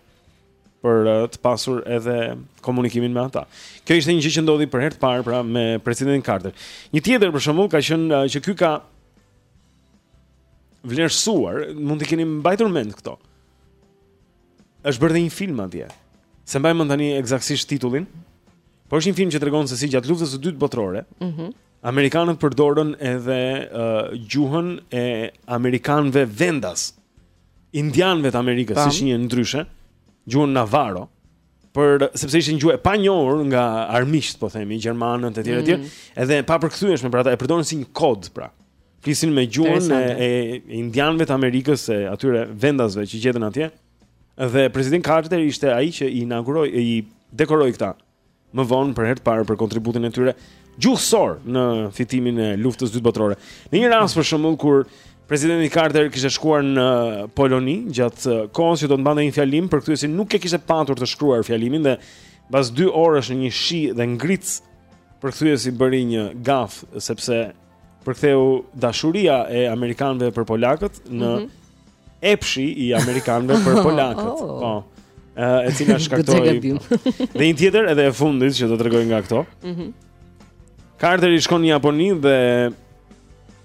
për uh, të pasur edhe komunikimin me ata. Kjo ishte një gjë që ndodhi për herë të parë pra me presidentin Carter. Një tjetër për shembull ka qenë uh, që ky ka vlerësuar, mund t'i keni mbajtur mend këto. Është bërë dhe një film atje. S'e mbaj mend tani eksaktësisht titullin. Po është një film që tregon se si gjatë luftës së dytë botërore, ëh, mm -hmm. amerikanët përdorën edhe uh, gjuhën e amerikanëve vendas, indianëve të Amerikës, siç njihen ndryshe, gjuhën Navaho, për sepse ishte një gjuhë e panjohur nga armiqtë, po themi, gjermanët etj etj, mm. edhe e papërkthyeshme për ata, e përdorin si një kod, pra. Flisin me gjuhën e, e, e indianëve të Amerikës e atyre vendasve që gjetën atje. Dhe president Carter ishte ai që i inauguroi i dekoroi këta më vonë për herë të parë për kontributin e tyre gjuhësor në fitimin e luftës së dytë botërore. Në një rast për shembull kur presidenti Carter kishte shkuar në Poloni gjatë uh, kohës që do të mbante një fjalim përkthyesi nuk e kishte patur të shkruar fjalimin dhe pas 2 orësh në një shi dhe ngricë përkthyesi bëri një gafë sepse përktheu dashuria e amerikanëve për polakët në mm -hmm. epshi i amerikanëve për polakët. Oh. Po. e cila shkaktoi. Dhe një tjetër edhe e fundit që do të tregoj nga këto. Mhm. Carteri shkon në Japoni dhe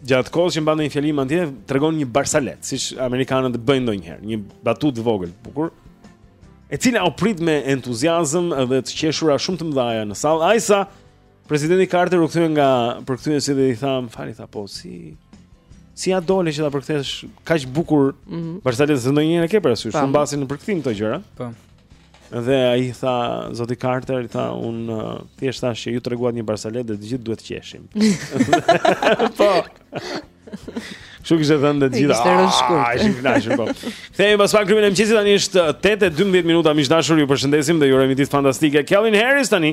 gjatë kohës që mbante një fjalim atje tregon një barsaletë, siç amerikanët bëjnë ndonjëherë, një batutë të vogël, të bukur. E cila u prit me entuziazëm dhe të qeshura shumë të mëdha në sallë, aq sa Presidenti Carter u kthye nga përkthyesi dhe i tha, "Më fal i tha po si si ia dole që ta përkthesh kaq bukur mm -hmm. Barsaletën se ndonjëherë e ke parasysh, s'humbasin në përkthim këto gjëra." Po. Dhe ai tha, zoti Carter i tha, "Unë uh, thjesht thashë që ju treguat një barsaletë dhe të gjithë duhet të qeshim." po. Kështu kishte thënë të gjitha I kishte rënë shkurt ah, Ishtë në knashë po. Kthehemi pas pak klubin e mëngjesit Tani është 8-12 minuta Miq të dashur ju përshëndesim Dhe ju urojmë ditë fantastike Calvin Harris tani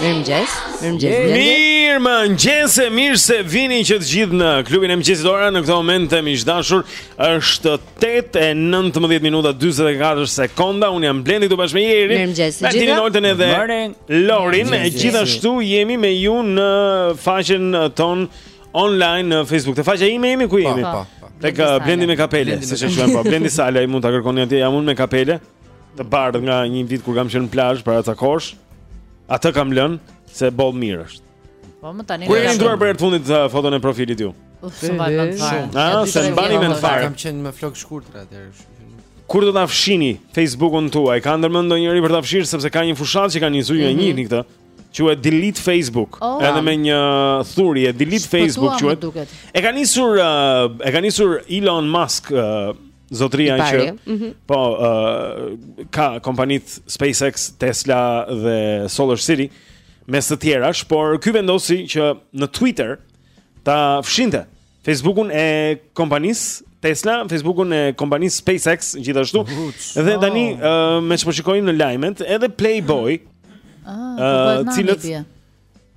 Mirëmëngjes, mirëmëngjes yeah. Mirëmëngjes e mirë se vini që të gjithë në klubin e mëngjesit ora Në këto momente miq të dashur është 8 e 19 minuta 44 sekonda Unë jam Blendi këtu bashkë me Jerin Mirëmëngjes të gjithëve edhe Morning. Lorin e gjithashtu jemi me ju në faqen tonë online në Facebook Te faqja ime jemi ku po, jemi po, po. Tek uh, Blendi me kapele Se që që po. Blendi Salaj mund ta kërkoni atje jam unë me kapele të bardhë nga një ditë kur kam qenë në plazh para ca kohësh. Atë kam lënë se boll mirë është. Po më thoni. Kur e keni ndërruar për herë të fundit uh, foton e profilit ju? S'e mbani mend fare. Ah, s'e mbani mend fare. Kam qenë me flokë të shkurtër atëherë. Kur do ta fshini Facebook-un tuaj? Ka ndërmend ndonjëri për ta fshirë sepse ka një fushatë që kanë nisur ju e mhm. njihni këtë. Quhet delete Facebook, oh. edhe me një thurje delete Facebook quhet. E ka nisur uh, e ka nisur Elon Musk uh, Zotëria që mm -hmm. po uh, ka kompanitë SpaceX, Tesla dhe Solar City mes të tjerash, por ky vendosi që në Twitter ta fshinte Facebookun e kompanisë Tesla, Facebookun e kompanisë SpaceX gjithashtu. Dhe tani uh, me çfarë po shikojmë në lajmet, edhe Playboy, ëh, ah, uh, të cilët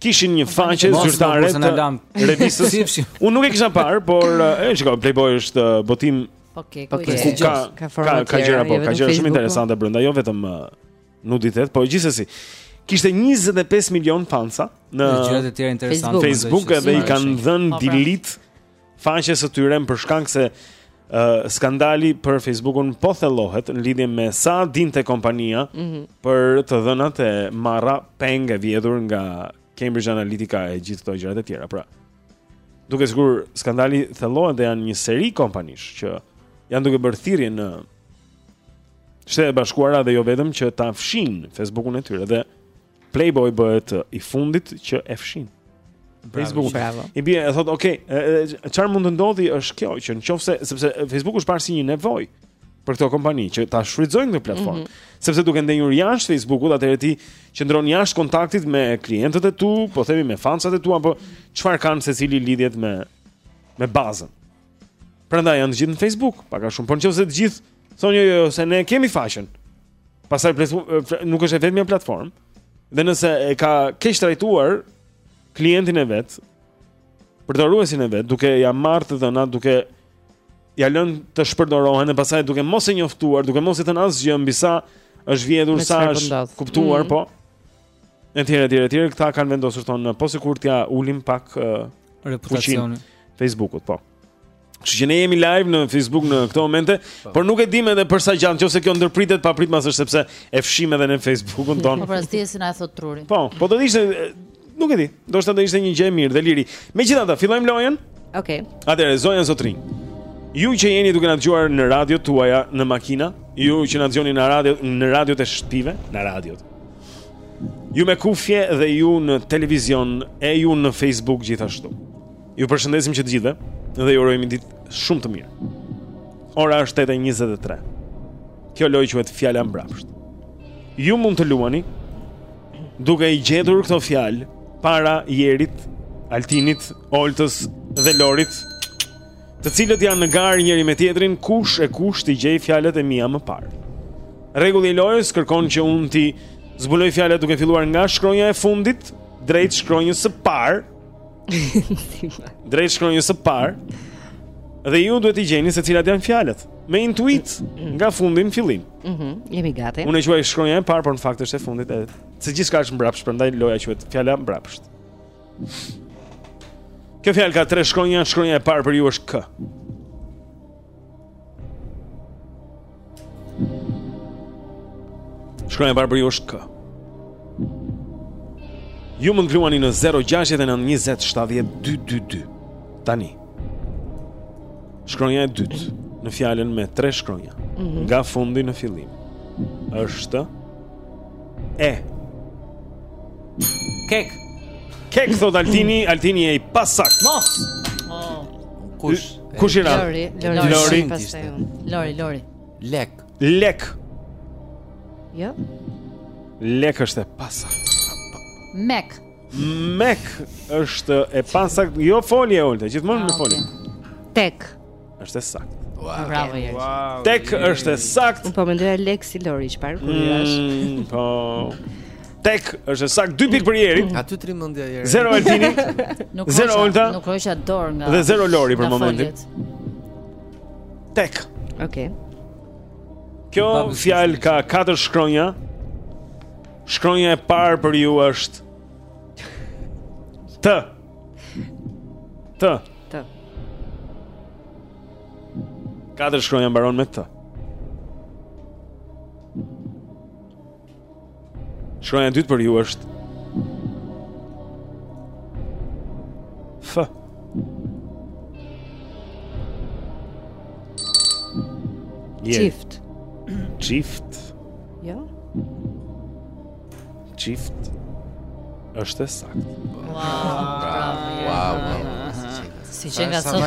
kishin një faqe zyrtare të revistës. Unë nuk e kisha parë, por e shikoj Playboy është uh, botim. Po ke po ku ka ka ka ka gjëra po, ka gjëra shumë interesante brenda, jo vetëm uh, nuditeti, por gjithsesi. Kishte 25 milion fansa në gjëra të tjera interesante. Facebook edhe i kanë dhënë delete faqes së tyre për shkak se uh, skandali për Facebookun po thellohet në lidhje me sa dinte kompania mm -hmm. për të dhënat e marra peng e vjedhur nga Cambridge Analytica e gjithë këto gjërat e tjera. Pra, duke sigur skandali thellohet dhe janë një seri kompanish që janë duke bërë thirrje në Shtetet e Bashkuara dhe jo vetëm që ta fshijnë Facebookun e tyre dhe Playboy bëhet i fundit që e fshin. Facebook. Bravo. I bie e thot, "Ok, çfarë mund të ndodhë është kjo që në qoftë se sepse Facebook është parë si një nevojë për këto kompani që ta shfrytëzojnë këtë platformë, mm -hmm. sepse duke ndenjur jashtë Facebookut, atëherë ti qëndron jashtë kontaktit me klientët e tu, po themi me fansat e tu apo çfarë kanë secili lidhjet me me bazën. Prandaj janë të gjithë në Facebook, pak a shumë, por në qoftë se të gjithë thonë jo, jo, jo, se ne kemi faqen. Pastaj nuk është e vetmja platformë. Dhe nëse e ka keqtrajtuar klientin e vet, përdoruesin e vet, duke ia marrë të dhënat, duke ia lënë të shpërdorohen dhe pastaj duke mos e njoftuar, duke mos i thënë asgjë mbi sa është vjedhur sa është kuptuar mm. po. Etj etj etj, këta kanë vendosur thonë po sikur t'ia ulim pak uh, reputacionin Facebookut, po. Kështu që ne jemi live në Facebook në këto momente, po. por nuk e dimë edhe për sa gjatë, nëse kjo ndërpritet papritmas është sepse e fshimë edhe ne Facebookun tonë. Po pra s'di si na e thotë truri. Po, po do të ishte nuk e di, do të ishte një gjë e mirë dhe liri. Megjithatë, fillojmë lojën. Okej. Okay. Atëherë zonja, zotërinj. Ju që jeni duke na dëgjuar në radiot tuaja, në makina, ju që na dëgjoni në radio, në radiot e shtëpive, në radiot. Ju me kufje dhe ju në televizion e ju në Facebook gjithashtu. Ju përshëndesim që të gjithëve dhe ju urojmë ditë shumë të mirë. Ora është 8:23. Kjo lojë quhet fjala mbrapsht. Ju mund të luani duke i gjetur këto fjalë para Jerit, Altinit, Oltës dhe Lorit Të cilët janë në garë njëri me tjetrin, kush e kush t'i gjejë fjalët e mia më parë. Rregulli i lojës kërkon që unë t'i zbuloj fjalët duke filluar nga shkronja e fundit drejt shkronjës së parë. drejt shkronjës së parë. Dhe ju duhet të gjeni se cilat janë fjalët me intuitë nga fundi në fillim. Mhm, mm jemi gati. Unë e quaj shkronja e parë, por në fakt është e fundit edhe. Se gjithçka është mbrapsht, prandaj loja quhet fjala mbrapsht. Kjo fjalë ka tre shkronja, shkronja e parë për ju është K. Shkronja e parë për ju është K. Ju mund të luani në 069 20 27 222. Tani. Shkronja e dytë në fjalën me tre shkronja. Mm -hmm. Nga fundi në fillim. Është E. Kek. Kek thotë Altini, Altini e pasaktë. Mo. Oh. Kush? Kush i ra? Lori, Lori, Lori, Lori, Lori. Lek. Lek. Jo. Lek është e pasaktë. Mek. Mek është e pasaktë. Jo folje Olta, gjithmonë ah, me folje. Tek. Është e saktë. Wow. Bravo Jeri. Wow. Tek është e saktë. Unë po mendoja Lexi Lori çfarë kur mm, është. Po. Tek është e saktë. Dy pikë për Jerin. Aty të rri mendja Jeri. Zero Altini. Nuk ka. Zero Olta. Nuk ka asha dor nga. Dhe zero Lori për momentin. Tek. Okej. Okay. Kjo fjalë ka katër shkronja. Shkronja e parë për ju është T. T. T. Katër shkronja mbaron me T. Shkronja e dytë për ju është F. Çift. Çift. Jo. Çift është e saktë. Wow. Si që nga sot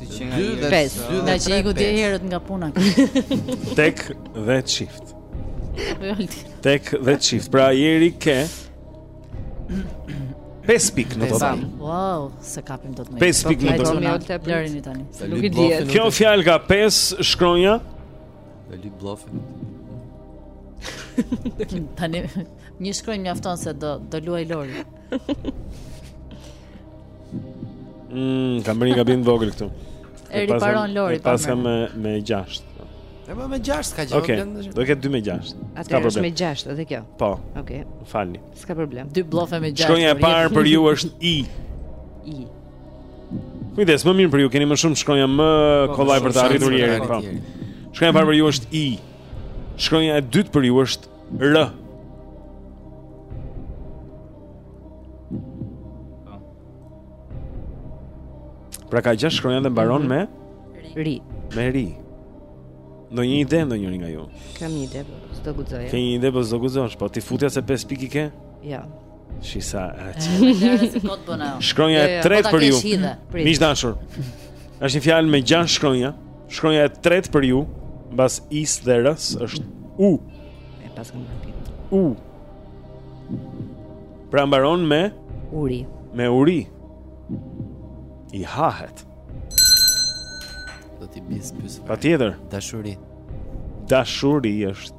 Si që nga sot Pes Ngaqë iku dje herët nga puna Tek dhe çift Tek dhe çift Pra Jeri ke 5 pikë në total. Wow, s'e kapim dot më. 5 pikë në total. Lëreni tani. Nuk i dihet. Kjo fjalë ka 5 shkronja. E lë blofin. Tani një shkronjë mjafton se do të luajë Lori. Mm, kam bërë një gabim të vogël këtu. E riparon Lori pastaj me me 6. E më me 6 ka gjë. Okej. Okay. Do ketë 2 me 6. Ka problem. Me 6 edhe kjo. Po. Okej. Okay. Më falni. S'ka problem. Dy blofe me 6. Shkronja e parë për ju është I. I. Kujdes, më mirë për ju, keni më shumë shkronja më kollaj për të arritur Jeri, po. Shkronja e parë për ju është I. Shkronja e dytë për ju është R. Pra ka gjashtë shkronja dhe mbaron mhm. me ri. Me ri. Ndonjë ide ndonjëri nga ju? Kam një ide, po, s'do guxoj. Ke një ide, po s'do guxosh, po ti futja se 5 pikë i ke? Ja. Jo. Shi sa e qenë Shkronja e tretë për ju Miq të dashur është një fjalë me gjashtë shkronja Shkronja e tretë për ju mbas i-së dhe r-së është U E pas këmë rapit U Pra mbaron me Uri Me uri I hahet Do t'i bis pysë Patjetër Dashuri Dashuri është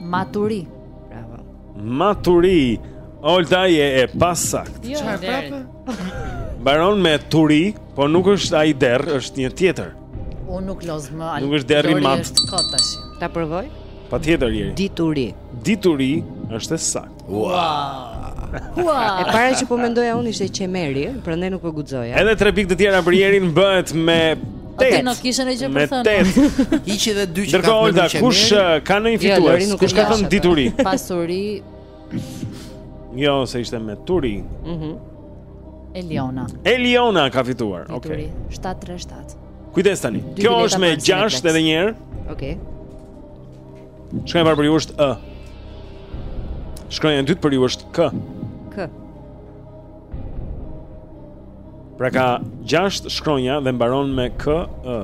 Maturi. Bravo. Maturi. Olta je e pasaktë. Jo, Çfarë prapë? Mbaron me turi, po nuk është ai derr, është një tjetër. Unë nuk loz më al. Nuk është derri mat. Ta provoj? Patjetër Jeri. Dituri. Dituri është e saktë. E para që po mendoja unë ishte qemeri, prandaj nuk po guxoja. Edhe tre pikë të tjera për Jerin bëhet me Atë nuk kishe ndonjë gjë për thënë. Hiqi dhe dy që ka për në qemeri. Kush uh, ka ndonjë jo, fitues? Kush ka thënë dituri? Pasuri. Jo, se ishte me turi. Mhm. Eliona. Eliona ka fituar. Okej. 737. Kujdes tani. Kjo është me 6 edhe një herë. Okej. Shkronja e parë për ju është ë. Shkronja e dytë për ju është k. K. Pra ka 6 shkronja dhe mbaron me k ë.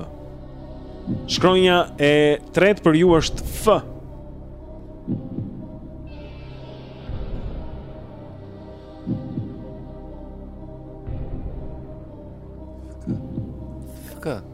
Shkronja e tretë për ju është f. K. K.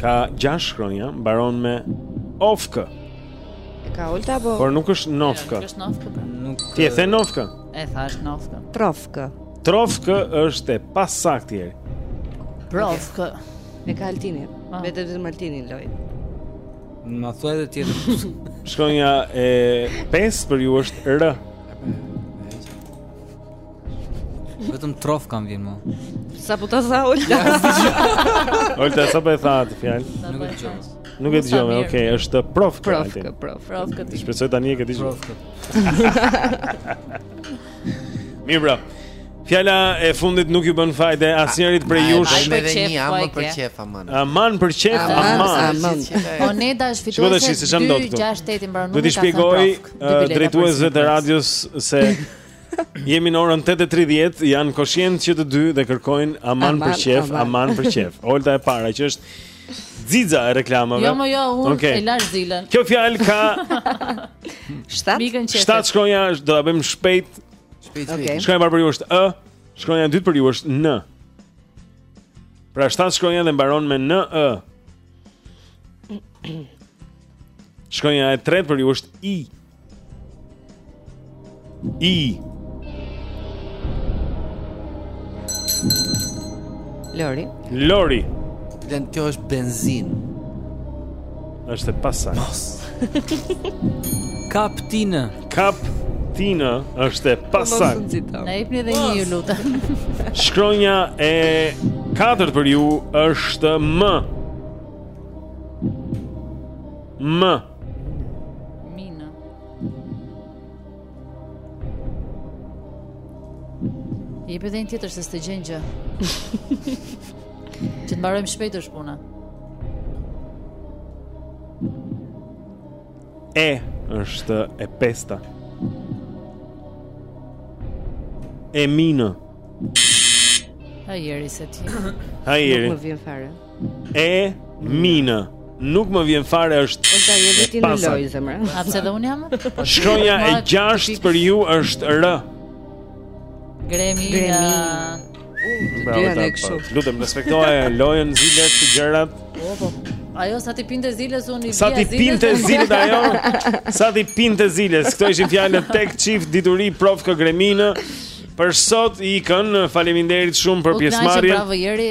Ka gjashtë shkronja, mbaron me Ofkë. E ka Olta apo? Por nuk është Nofkë. Nuk është Nofkë. Po. Nuk. Ti e the Nofkë? E thashë Nofkë. Trofkë. Trofkë është e pasaktë. Trofkë. E ka Altini. Ah. Vetë vetëm Altini në lojë. Ma thua edhe tjetër. Shkronja e 5 për ju është R. Vetëm trofka më vjen më. Sapo ta tha Olta. Olta sapo e tha atë fjalë? Nuk e dëgjova. Nuk e dëgjova, okay, është profkë. Prof, prof, profkë. Shpresoj tani e ke dëgjuar. Profkë. Mirë, bro. Fjala e fundit nuk ju bën fajde asnjërit prej jush. Ai më vjen një aman për qef aman. Aman për qef aman. Oneda është fituese. Shikoj tash se çam dot këtu. Do t'u shpjegoj drejtuesve të radios se Jemi në orën 8:30, janë koshientë që të dy dhe kërkojnë aman, aman për qef, aman. aman për qef. Olta e para që është xixa e reklamave. Jo, më jo, unë okay. e lashë zilen. Kjo fjalë ka 7. Mikën qefe. 7 shkronja, do ta bëjmë shpejt. Shpejt. Okay. Shkronja e parë për ju është ë, shkronja e dytë për ju është n. Pra 7 shkronja dhe mbaron me n ë. Shkronja e tretë për ju është i. I. Lori. Lori. Glen, kjo është benzinë. Është e pasaktë. Mos. Kaptina. Kaptina është e pasaktë. Na jepni dhe një ju lutem. Shkronja e katërt për ju është M. M. Mina. Jepi dhe një tjetër se s'të gjen gjë. Që të mbarojmë shpejt është puna. E është e pesta. E minë. Ha Jeri se ti. Ha Jeri. Nuk më vjen fare. E minë nuk më vjen fare është. Ose ajo do ti në lojë zemra. A pse do un jam? Po, Shkronja e 6 për ju është R. Gremi. Gremi. Të dy janë kështu. Lutem respektoje lojën, zilet, gjërat. Po po. Ajo sa t'i binte ziles unë i bija ziles. Sa t'i binte ziles ajo? Sa t'i binte ziles? Kto ishin fjalët tek çift, dituri, profkë, greminë. Për sot ikën, faleminderit shumë për pjesëmarrjen. Bravo Jeri.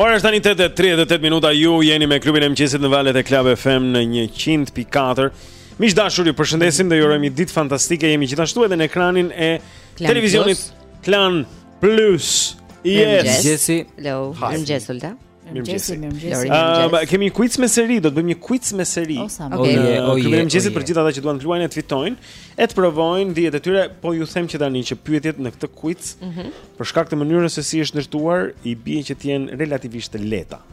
Ora është tani 8:38 minuta. Ju jeni me klubin e mëngjesit në valët e Club FM në 100.4. Miq të dashur, ju përshëndesim dhe ju urojmë një ditë fantastike. Jemi gjithashtu edhe në ekranin e Klan televizionit Plus. Klan Plus. Yes. Mëngjesi. Hello. Mëngjes Ulda. Mëngjes, mëngjes. Ëm kemi një quiz me seri, do të bëjmë një quiz me seri. Okej, okej. Ju mëngjes për gjithë ata që duan të luajnë, të fitojnë, e të provojnë dijet e tyre, po ju them që tani që pyetjet në këtë quiz, mhm. për shkak të mënyrës se si është ndërtuar, i bie që të jenë relativisht të lehta.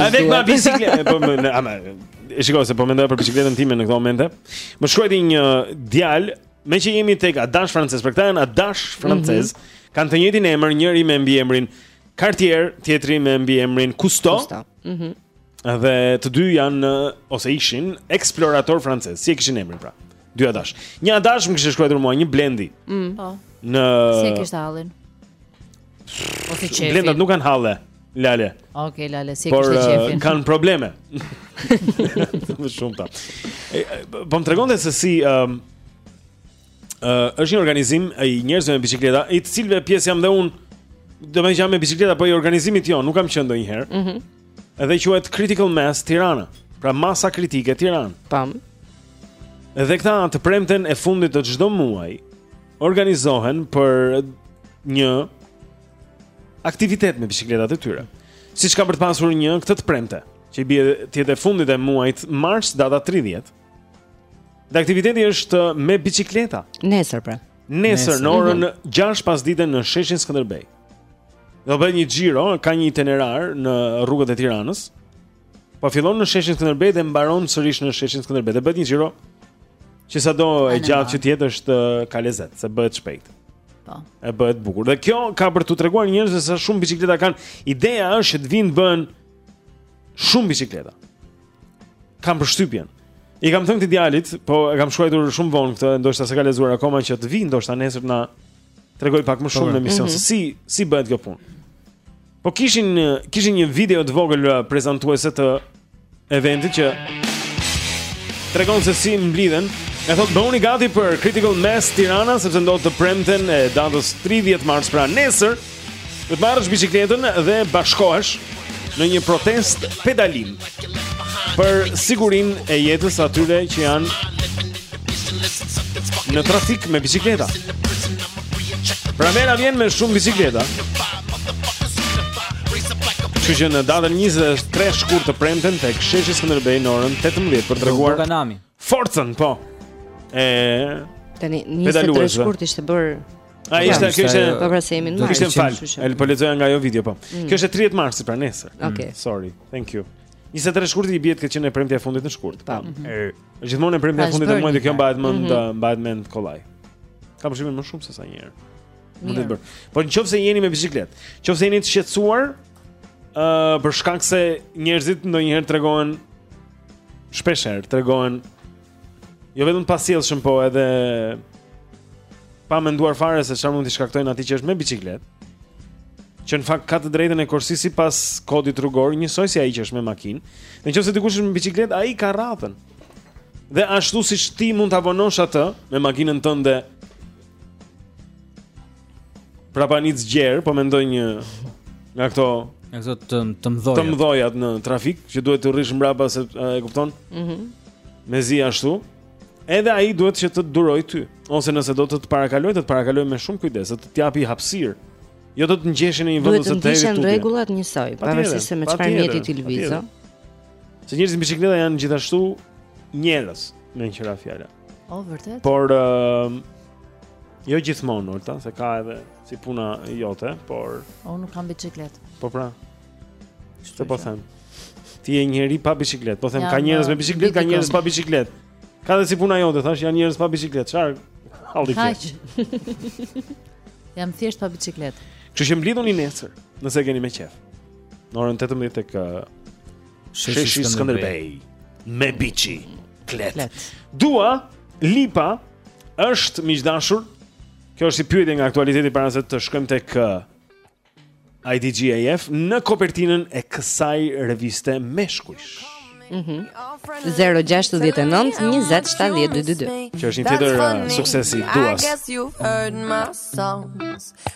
Avec ma bicyclette. Po, E shiko se po mendoja për biçikletën time në këto momente Më shkruajti një djalë. Meqë jemi tek adash francezë, por këta janë adash francezë mm -hmm. Kanë të njëjtin emër, njëri me mbiemrin Cartier, tjetri me mbiemrin Kusto. Kusto mm -hmm. Dhe të dy janë Ose ishin eksploratorë francezë Si e kishin emrin pra Dy adash. Një adash më kishte shkruajtur mua. Një Blendi mm. Po. Në Si e kishte hallin Po ti çefi. Blendat nuk kanë halle. Lale. Okej, okay, Lale, si e ke çefin? Por uh, kanë probleme. Më shumë ta. Po më tregonte se si ë um, uh, është një organizim i njerëzve me bicikleta, i të cilëve pjesë jam dhe unë. Domethënë jam me bicikleta, po i organizimit jo, nuk kam qenë ndonjëherë. Mhm. Mm Edhe quhet Critical Mass Tirana. Pra masa kritike Tiranë. Tam. Edhe këta të premten e fundit të çdo muaji organizohen për një aktivitet me bicikletat e tyre. Siç ka për të pasur një këtë të premte, që i bie të jetë e fundit e muajit mars data 30. Dhe aktiviteti është me bicikleta. Nesër pra. Nesër, Nesër. në orën 6 pasdite në sheshin Skënderbej. Do bëhet një xhiro, ka një itinerar në rrugët e Tiranës. Po fillon në sheshin Skënderbej dhe mbaron sërish në sheshin Skënderbej. Dhe bëhet një xhiro që sado e gjatë që të jetë është ka lezet, se bëhet shpejt. Po. E bëhet bukur. Dhe kjo ka për t'u treguar njerëzve se sa shumë biçikleta kanë. Ideja është që të vijnë bëhen shumë biçikleta. Kam përshtypjen. I kam thënë këtë djalit, po e kam shkruar shumë vonë këtë, ndoshta s'e ka lexuar akoma që të vijë ndoshta nesër të na tregojë pak më shumë në po. emision mm -hmm. se si si bëhet kjo punë. Po kishin kishin një video të vogël uh, prezantuese të eventit që tregon se si mblidhen. E thotë bëhuni gati për Critical Mass Tirana sepse ndodh të premten e datës 30 mars pra nesër. Do të marrësh biçikletën dhe bashkohesh në një protestë pedalim. për sigurinë e jetës së atyre që janë në trafik me bicikleta. Pranvera vjen me shumë bicikleta. Që që në datën 23 shkurt të premten te sheshi Skënderbej në orën 18 për të treguar... Në forcën, po. E tani 23 shkurt ishte bërë Ai ishte kjo ishte po pra se jemi në Mars. Më fal. E po lexoja nga ajo video po. Mm. Kjo ishte 30 mars pra nesër. Mm. Okej. Sorry. Thank you. 23 shkurti i bie të ketë qenë e premtja e fundit në shkurt. Po. Mhm. Er, gjithmonë e premtja e fundit e muajit kjo mbahet mend mhm. mbahet mend kollaj. Kam përshtypjen më shumë se sa një herë. Mund të bëhet. Po nëse jeni me biçikletë, nëse jeni të shqetësuar, uh, për shkak se njerëzit ndonjëherë tregohen shpesh herë tregohen jo vetëm të pasjellshëm, po edhe pa menduar fare se çfarë mund t'i shkaktojnë atij që është me biçikletë. Që në fakt ka të drejtën e korsisë sipas kodit rrugor, njësoj si ai që është me makinë. Në qoftë se dikush është me biçikletë, ai ka radhën. Dhe ashtu siç ti mund ta vonosh atë me makinën tënde Prapanic Gjer, po mendoj një nga këto nga këto të të mëdhajat. Të mëdhajat në trafik që duhet të rrish mbrapa se e kupton? Mhm. Mm Mezi ashtu. Edhe ai duhet që të durojë ty, ose nëse do të të parakalojë, të të parakalojë me shumë kujdes, të të japi hapësirë. Jo të të ngjeshin në një vend të tjerë. Duhet të ndiheshin rregullat njësoj, pavarësisht se me çfarë mjeti ti lëviz. Se njerëzit me biçikleta janë gjithashtu njerëz meqë ra fjala. O vërtetë. Por uh, jo gjithmonë Ulta, se ka edhe si puna jote, por O nuk kam biçikletë. Po pra. Çfarë po them? Ti je njeri pa biçikletë. Po them ja, ka njerëz me biçikletë, ka njerëz pa biçikletë. Ka dhe si puna jote, thashë, janë njerëz pa biçikletë. Çfarë halli ke? Jam thjesht pa biçikletë. Kështu që mblidhuni nesër, nëse keni qejf. Në orën 18 tek Sheshi Skënderbej me biçi klet. Dua Lipa është miq të dashur. Kjo është një pyetje nga aktualiteti para se të shkojmë tek uh, IDGAF në kopertinën e kësaj reviste meshkujsh. Mhm. 069 20 70 222. Që është një tjetër uh, sukses i Duas.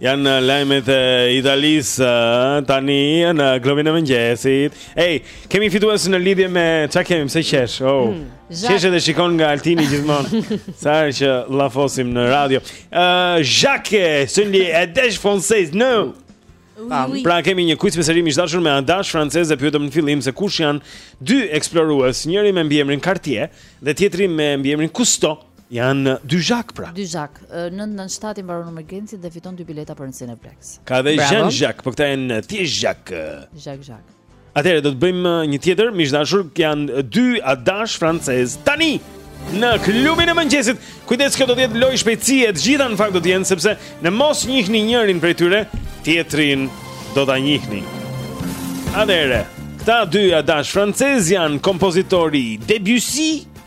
Janë lajmet e Italisë tani në klubin e mëngjesit. Ej, kemi fitues në lidhje me ça kemi, pse qesh? Oh. Mm, qesh edhe shikon nga Altini gjithmonë. Sa herë që llafosim në radio. Ë, uh, Jacques, s'ëndi adash francez, no. Tam. Pra kemi një quiz me seri miq të dashur me adashë francezë pyetëm në fillim se kush janë dy eksplorues, njëri me mbiemrin Cartier dhe tjetri me mbiemrin Cousteau. Janë dy Jacques pra. Dy Jacques, nëntë nëntë shtatë i mbaron numri Gencit dhe fiton dy bileta për në Cineplex. Ka edhe Jean Jacques, po këta janë thjesht Jacques. Jacques Jacques. Atëherë do të bëjmë uh, një tjetër, miq të dashur, janë dy adashë francezë. Tani në klubin e mëngjesit. Kujdes kjo do të jetë lojë shpejtësie, të gjitha në fakt do të jenë sepse në mos njihni njërin prej tyre, tjetrin do ta njihni. Atëherë, këta dy adashë francezë janë kompozitori Debussy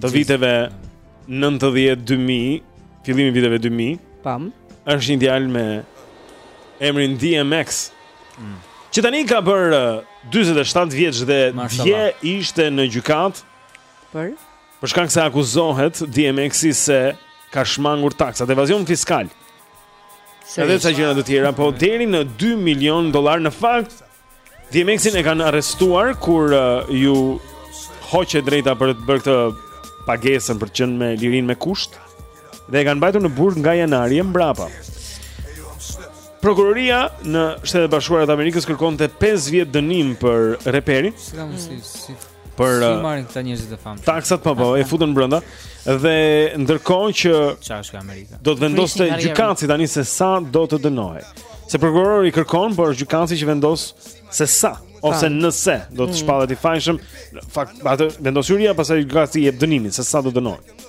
të viteve 90 2000, fillimi i viteve 2000. Pam. Është një djalë me emrin DMX. Mm. Që tani ka bërë 47 uh, vjeç dhe dje ishte në gjykatë. Për? Për shkak se akuzohet DMX-i se ka shmangur taksat, evazion fiskal. Edhe ca gjëra të tjera, po deri në 2 milion dollarë në fakt DMX-in e kanë arrestuar kur uh, iu hoq e drejta për të bërë këtë pagesën për të qenë me lirinë me kusht dhe e kanë mbajtur në burg nga janari e mbrapa. Prokuroria në Shtetet e Bashkuara të Amerikës kërkonte 5 vjet dënim për reperin. Si kam si si për si marrin këta njerëzit e famshëm. Taksat po po, e futën brenda dhe ndërkohë që çfarë ka Amerika. Do të vendoste gjykatësi tani se sa do të dënohej. Se prokurori kërkon, por është gjykatësi që vendos se sa ose nëse do të mm. shpallet i fajshëm, fakt atë e vendos juria pastaj gjykatësi i jep dënimin se sa do dënohet.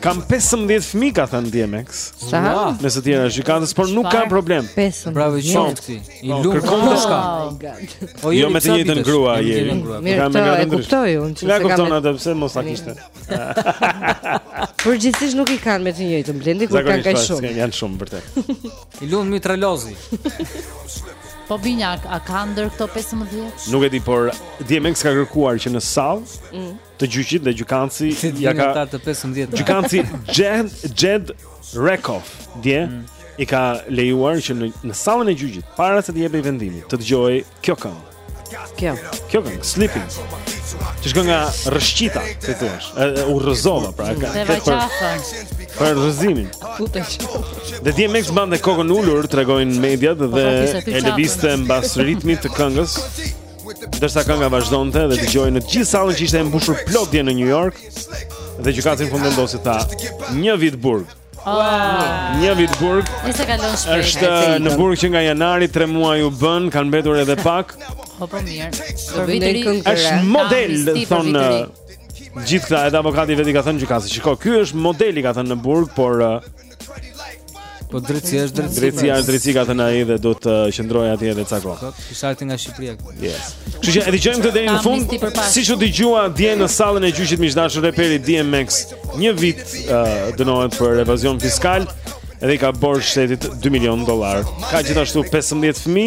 Kam 15 fëmi, ka thënë DMX. Sa? Mes të tjerash gjykatës, por nuk ka problem. 15. Bravo qoftë. I lumtë kërkon të shka. Po jo me të njëjtën grua je. Mirë, e kuptoj unë që se kam. Kupton atë pse mos ta kishte. Përgjithësisht nuk i kanë me të njëjtën Blendi, kur kanë kaq shumë. Zakonisht janë shumë vërtet. I lumtë mitralozi. Po binjak, a ka ndër këto 15? Nuk e di, por DMX ka kërkuar që në sallë mm. të gjyqit dhe gjykatësi ja ka ata të 15. Gjykatësi Jed Jed Rakoff, dje mm. i ka lejuar që në, në sallën e gjyqit para se të jepej vendimi, të dëgjohej kjo këngë. Kjo. Kjo këngë Slippin'. Ti shkon nga rrëshqita, si thua. U rrëzova pra ka. Dhe vaçafa. Për rrëzimin. Futesh. Dhe DMX mbante kokën ulur tregojnë mediat dhe e lëviste mbas ritmit të këngës. Ndërsa kënga vazhdonte dhe dëgjohej në gjithë sallën që ishte e mbushur plot dje në New York dhe gjykatësi në fund vendosi tha një vit burg. Wow. Një vit burg. Nëse kalon shpejt. Është në burg që nga janari 3 muaj u bënë, kanë mbetur edhe pak. Po po mirë. Do vit ri. Është model thonë gjithë këta edhe avokati vetë i ka thënë gjykatësit. Shiko, ky është model i ka thënë në burg, por Po drejtësia është drejtësi. Drejtësia është drejtësi ka thënë ai dhe do të uh, qëndrojë atje edhe ca kohë. Qenka arti nga Shqipëria. Yes. Kështu që e dëgjojmë këtë deri në fund. Siç u dëgjua dje në sallën e gjyqit miq të dashur reperi DMX, një vit uh, dënohet për evazion fiskal edhe i ka borxh shtetit 2 milion dollarë. Ka gjithashtu 15 fëmi,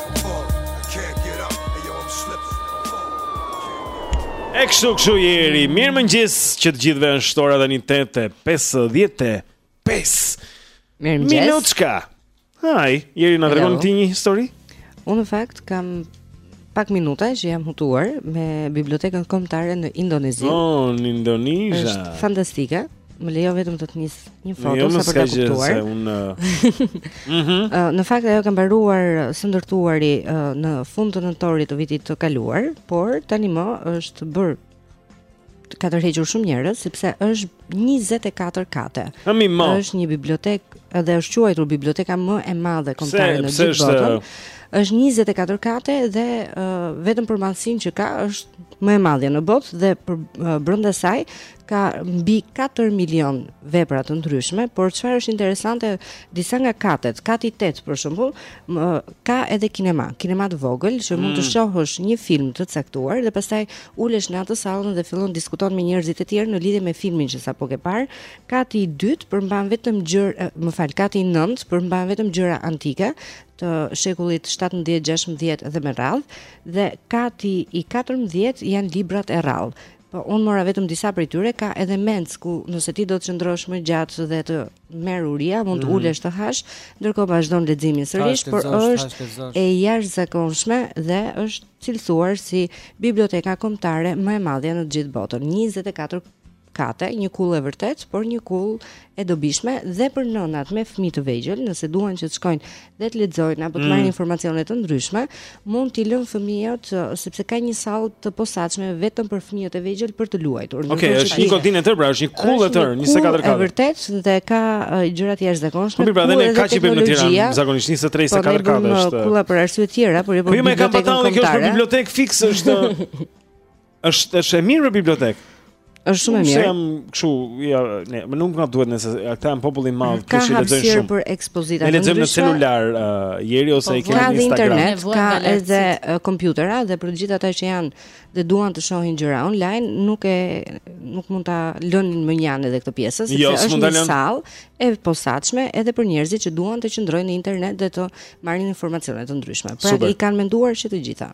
E kështu kështu Jeri, mirëmëngjes të gjithëve nesh, ora dhjetë e pesëdhjetë e pesë, mirëmëngjes. Minuta. Çka, hajde, Jeri na tregon ti një histori? Unë në fakt kam pak minuta që jam hutuar me bibliotekën kombëtare në Indonezi. Oh, në Indonizha. Është fantastike. Më lejo vetëm të të nis një foto jo, sa për ta kuptuar. Jo, unë. Mhm. Në fakt ajo ka mbaruar së ndërtuari në fund të nëntorit të vitit të kaluar, por tani më është bërë ka tërhequr shumë njerëz sepse është 24 kate. Është një bibliotekë dhe është quajtur biblioteka më e madhe kombëtare në gjithë botën. Është 24 kate dhe uh, vetëm për madhësinë që ka është më e madhja në botë dhe për uh, brenda saj ka mbi 4 milion vepra të ndryshme, por çfarë është interesante, disa nga katet, kati 8 për shembull, ka edhe kinema, kinema të vogël që mm. mund të mm. shohësh një film të caktuar dhe pastaj ulesh në atë sallën dhe fillon diskuton me njerëzit e tjerë në lidhje me filmin që sapo ke parë. Kati i dytë përmban vetëm gjëra, më fal, kati i nëntë përmban vetëm gjëra antike, të shekullit 17-16 dhe me radhë dhe kati i 14 janë librat e rrallë Po unë mora vetëm disa prej tyre, ka edhe mencë ku nëse ti do të qëndrosh më gjatë dhe të merr uria, mund të mm. ulesh të hash, ndërkohë vazhdon leximin sërish, por është e jashtëzakonshme dhe është cilësuar si biblioteka kombëtare më e madhe në të gjithë botën, 24 kate, një kullë e vërtetë, por një kullë e dobishme dhe për nënat me fëmijë të vegjël, nëse duan që të shkojnë dhe të lexojnë apo të mm. marrin mm. informacione të ndryshme, mund t'i lënë fëmijët sepse ka një sallë të posaçme vetëm për fëmijët e vegjël për të luajtur. Okej, okay, është një godinë e tërë, pra është një kullë e tërë, 24 kate. Është vërtet dhe ka gjëra të jashtëzakonshme. Po pra, dhe ne ka çipim në Tiranë, zakonisht 23 se 4 kate është. Po kulla për arsye të tjera, por jo për bibliotekën. Po jo më ka patallë kjo është bibliotekë fikse është. Është është e mirë për bibliotekë. Është shumë e mirë. Unë jam kështu, ja, ne, më nuk na duhet nëse ata janë popull i madh, kush i lexojnë shumë. Ka për ekspozita. Ne lexojmë në celular, uh, ieri ose po, e kemi në Instagram. Ka internet, ka edhe uh, kompjutera dhe për të gjithë ata që janë dhe duan të shohin gjëra online, nuk e nuk mund ta linin mënjanë edhe këtë pjesë, sepse jo, është një sallë e posaçme edhe për njerëzit që duan të qëndrojnë në internet dhe të marrin informacione të ndryshme. Pra Super. i kanë menduar që të gjitha.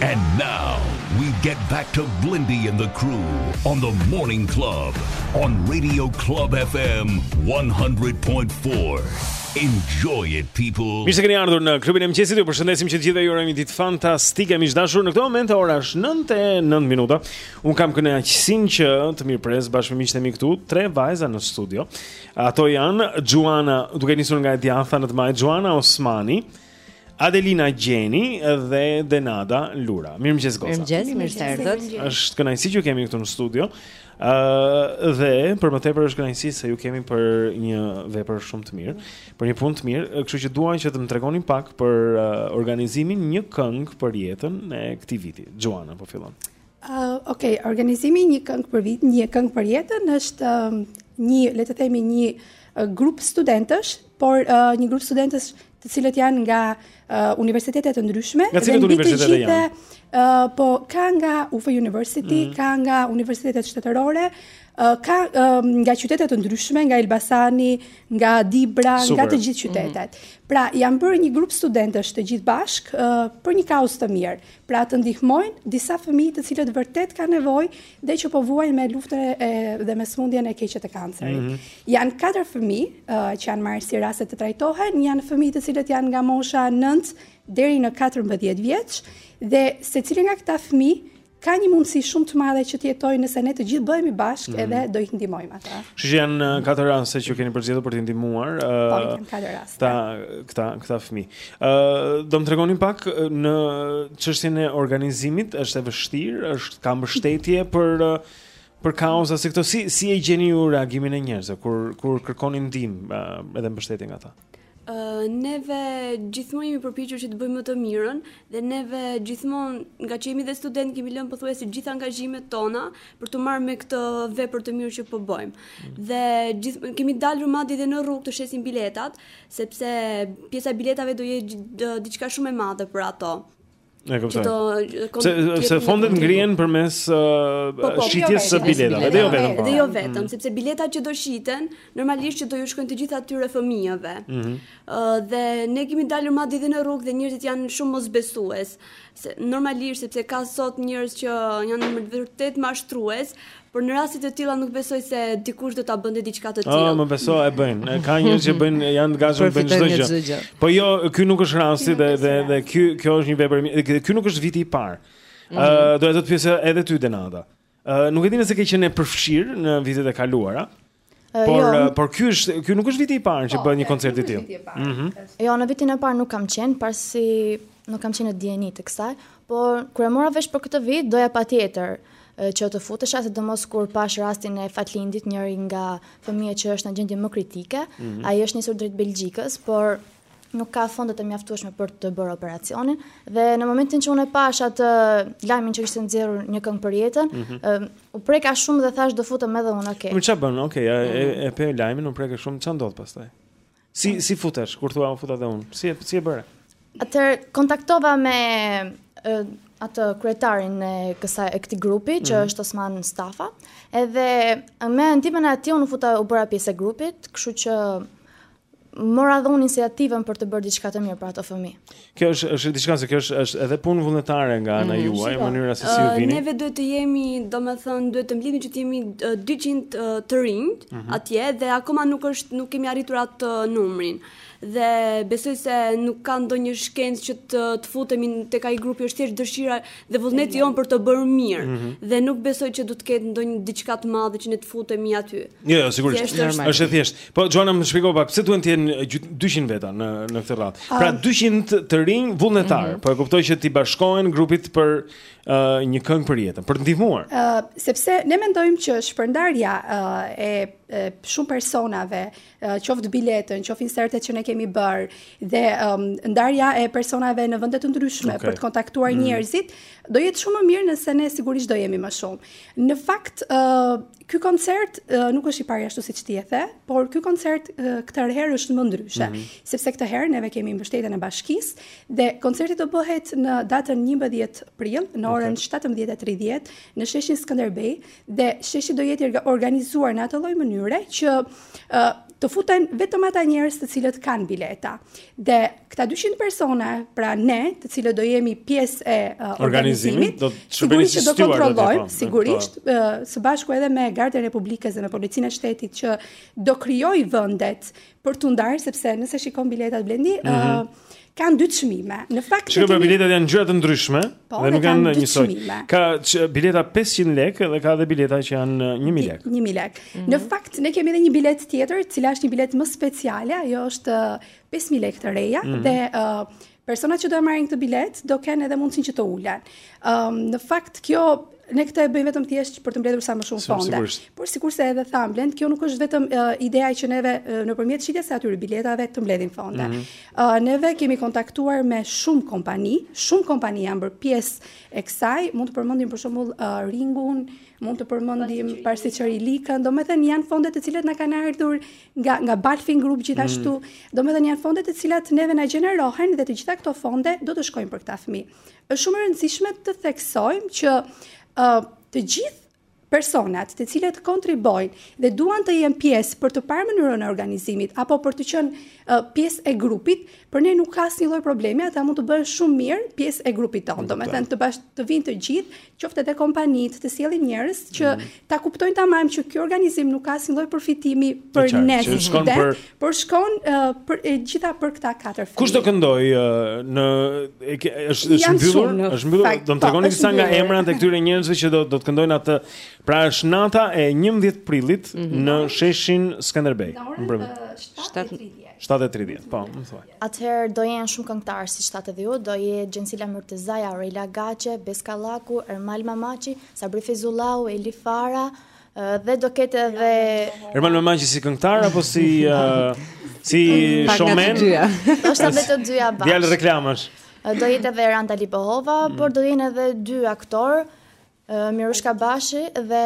And now we get back to Blindy and the crew on the morning club on Radio Club FM 100.4. Enjoy it people. Mirë se keni ardhur në klubin e mëngjesit. Ju përshëndesim që të gjithëve ju urojmë një ditë fantastike. Miq të dashur, në këtë moment ora është 9:09 minuta. Unë kam kënaqësinë që të mirëpres bashkë me miqtë e mi këtu, tre vajza në studio. Ato janë Xhuana, duke nisur nga e djatha në të majtë Xhuana Osmani. Adelina Gjeni dhe Denada Lura. Mirëmëngjes goca. Mirëmëngjes, mirë se erdhët. Është kënaqësi që ju kemi këtu në studio. Uh, dhe për më tepër është kënaqësi se ju kemi për një vepër shumë të mirë, për një punë të mirë, kështu që dua që të më tregoni pak për uh, organizimin një këngë për jetën e këtij viti. Xhuana po fillon. Uh, ok, organizimi një këngë për vit, një këngë për jetën është uh, një, le të themi një uh, grup studentësh, por uh, një grup studentësh të cilët janë nga uh, universitete të ndryshme nga dhe mbi të gjitha uh, po ka nga UFO University, mm. ka nga universitetet shtetërore, uh, ka uh, nga qytete të ndryshme, nga Elbasani, nga Dibra, Super. nga të gjithë qytetet. Mm. Pra, janë bërë një grup studentësh të gjithë bashkë uh, për një kauzë të mirë. Pra, të ndihmojnë disa fëmijë të cilët vërtet kanë nevojë dhe që po vuajnë me luftën e dhe me sëmundjen e keqe të kancerit. Mm -hmm. Janë katër fëmijë uh, që janë marrë si raste të trajtohen, janë fëmijë të cilët janë nga mosha 9 deri në 14 vjeç dhe secili nga këta fëmijë ka një mundësi shumë të madhe që të jetojë nëse ne të gjithë bëhemi bashkë mm -hmm. edhe do i ndihmojmë ata. Kështu që janë katër raste që keni përzgjedhur për të ndihmuar. Po, uh, katër raste. Këta këta këta fëmijë. Ëh, do më tregoni pak në çështjen e organizimit, është e vështirë, është ka mbështetje për për kauza si këto. Si si e gjeni ju reagimin e njerëzve kur kur kërkoni ndihmë edhe mbështetje nga ta? Ëh, neve gjithmonë jemi përpiqur që të bëjmë më të mirën dhe neve gjithmonë, nga që jemi dhe student, kemi lënë pothuajse të gjitha angazhimet tona për t'u marrë me këtë vepër të mirë që po bëjmë. Mm. Dhe gjithmonë kemi dalur madje edhe në rrugë të shesim biletat, Sepse pjesa e biletave do jetë diçka shumë e madhe për ato. E kuptoj. Se se fondet ngrihen përmes po, po, po, shitjes së biletave, dhe jo vetëm. Dhe jo vetëm, mm. sepse biletat që do shiten, normalisht që do ju shkojnë të gjitha atyre fëmijëve. Ëh, mhm. dhe ne kemi dalur madje edhe në rrugë dhe njerëzit janë shumë mosbesues. se normalisht sepse ka sot njerëz që janë me vërtet mashtrues, por në raste të tilla nuk besoj se dikush do ta bënte diçka të tillë. Ah, më beso e bëjnë. Ka njerëz që bëjnë janë të gatshëm bëjnë çdo gjë. Po jo, ky nuk është rasti dhe dhe dhe ky kjo është një vepër e ky nuk është viti i parë. Mhm. Ë uh, do të të pyes edhe ty Denada. Ë uh, nuk e di nëse ke qenë e përfshirë në vitet e kaluara. Por jo. Eh, por ky është ky nuk është viti i parë që po, bëhet një koncert i tillë. Mhm. Jo, në vitin e parë nuk kam qenë, pasi nuk kam qenë në dijeni të kësaj, por kur e mora vesh për këtë vit doja patjetër eh, që të futesha sidomos kur pash rastin e Fatlindit, njëri nga fëmijët që është në gjendje më kritike, mm -hmm. ai është nisur drejt Belgjikës, por nuk ka fondet e mjaftueshme për të bërë operacionin dhe në momentin që unë e pash atë lajmin që kishte nxjerrur një këngë për jetën, mm -hmm. u preka shumë dhe thash do futem edhe unë, okay. Po ç'a bën? Okay, e, e, mhm. e pe lajmin, u preke shumë, ç'a ndodh pastaj? Si mhm. si futesh kur thua u futa dhe unë? Si e si e bëre? Atëherë kontaktova me e, atë kryetarin e kësaj e këtij grupi që mm -hmm. është Osman Mustafa, edhe me ndihmën e atij unë futa u bëra pjesë e grupit, kështu që mora dhe unë iniciativën për të bërë diçka të mirë për ato fëmijë. Kjo është është diçka se kjo është është edhe punë vullnetare nga ana mm -hmm. juaj, mënyra se si ju vini. Uh, neve duhet të jemi, domethënë, duhet të mblidhemi që të jemi 200 uh, të rinj mm -hmm. atje dhe akoma nuk është nuk kemi arritur atë uh, numrin. Dhe besoj se nuk ka ndonjë shkencë që të të futemi tek ai grupi, është thjesht dëshira dhe vullneti jonë për të bërë mirë mm -hmm. dhe nuk besoj që do të ketë ndonjë diçka të madhe që ne të futemi aty. Jo, jo, sigurisht. Thjesht është, është e thjeshtë. Po Xhoana më shpjego pak pse duhen të jenë 200 veta në në këtë radhë. Ah. Pra 200 të rinj vullnetarë, mm -hmm. po e kuptoj që t'i bashkohen grupit për uh, një këngë për jetën, për të ndihmuar. Ë uh, sepse ne mendojmë që shpërndarja uh, e, e shumë personave qoftë biletën, qoftë insertet që ne kemi bërë dhe um, ndarja e personave në vende të ndryshme okay. për të kontaktuar mm. njerëzit, do jetë shumë më mirë nëse ne sigurisht do jemi më shumë. Në fakt, uh, ky koncert uh, nuk është i pari ashtu siç ti e the, por ky koncert uh, këtë herë është më ndryshe, mm -hmm. sepse këtë herë neve kemi mbështetjen e bashkisë dhe koncerti do bëhet në datën 11 prill në orën okay. 17:30 në sheshin Skënderbej dhe sheshi do jetë i organizuar në atë lloj mënyre që të futen vetëm ata njerëz të cilët kanë bileta. Dhe këta 200 persona, pra ne, të cilët do jemi pjesë e uh, organizimit, do të shërbejmë si do të kontrollojmë po, sigurisht po. uh, së bashku edhe me Gardën e Republikës dhe me Policinë e Shtetit që do krijojë vendet për t'u ndarë sepse nëse shikon biletat Blendi, ëh, mm -hmm. uh, kanë dy çmime. Në fakt, çka për biletat janë gjëra të ndryshme po, dhe nuk janë njësoj. Ka që, bileta 500 lekë dhe ka edhe bileta që janë 1000 lekë. 1000 lekë. Mm -hmm. Në fakt, ne kemi edhe një biletë tjetër, e cila është një biletë më speciale, ajo është 5000 lekë të reja mm -hmm. dhe ëh uh, Personat që do e marrin këtë biletë do kenë edhe mundësinë që të ulen. Ëm në fakt kjo ne këtë e bëjmë vetëm thjesht për të mbledhur sa më shumë fonde. Por sikurse edhe thamë Blendi, kjo nuk është vetëm uh, ideja që neve uh, nëpërmjet shitjes së atyre biletave të mbledhim fonde. Mm -hmm. uh, neve kemi kontaktuar me shumë kompani, shumë kompani janë bërë pjesë e kësaj, mund të përmendim për shembull uh, Ringun, mund të përmendim Pastiçeri Likën, domethënë janë fonde të cilat na kanë ardhur nga nga Balfin Group gjithashtu. Mm. Domethënë janë fonde të cilat neve na gjenerohen dhe të gjitha këto fonde do të shkojnë për këta fëmijë. Është shumë e rëndësishme të theksojmë që ë uh, të gjithë personat të cilët kontribojnë dhe duan të jenë pjesë për të parë mënyrën e organizimit apo për të qenë uh, pjesë e grupit, për ne nuk ka asnjë lloj problemi, ata mund të bëhen shumë mirë pjesë e grupit tonë. Domethënë të bash të vijnë të gjithë qoftë edhe kompanitë të sjellin njerëz që mm -hmm. ta kuptojnë tamam që ky organizim nuk ka asnjë lloj përfitimi për ne si studentë, për... por shkon uh, për e gjitha për këta katër fëmijë. Kush do këndojë uh, në e, ke, është është mbyllur, është mbyllur, fakt, do të po, tregoni disa nga emrat e këtyre njerëzve që do do të këndojnë aty. Pra është nata e 11 prillit mm -hmm. në sheshin Skënderbej. Në orën 7:30. 7:30, po, më thuaj. Atëherë do jenë shumë këngëtarë, siç thatë edhe ju, do jetë Xhensila Myrtezaja, Aurela Gaçe, Bes Kallaku, Ermal Mamaçi, Sabri Fejzullahu, Eli Fara, dhe do ketë edhe Ermal Mamaçi si këngëtar apo si uh, si showman? Do të jetë të dyja bashkë. Djalë reklamash. Do jetë edhe Eranda Libohova, mm. por do jenë edhe dy aktorë, Mirush Kabashi dhe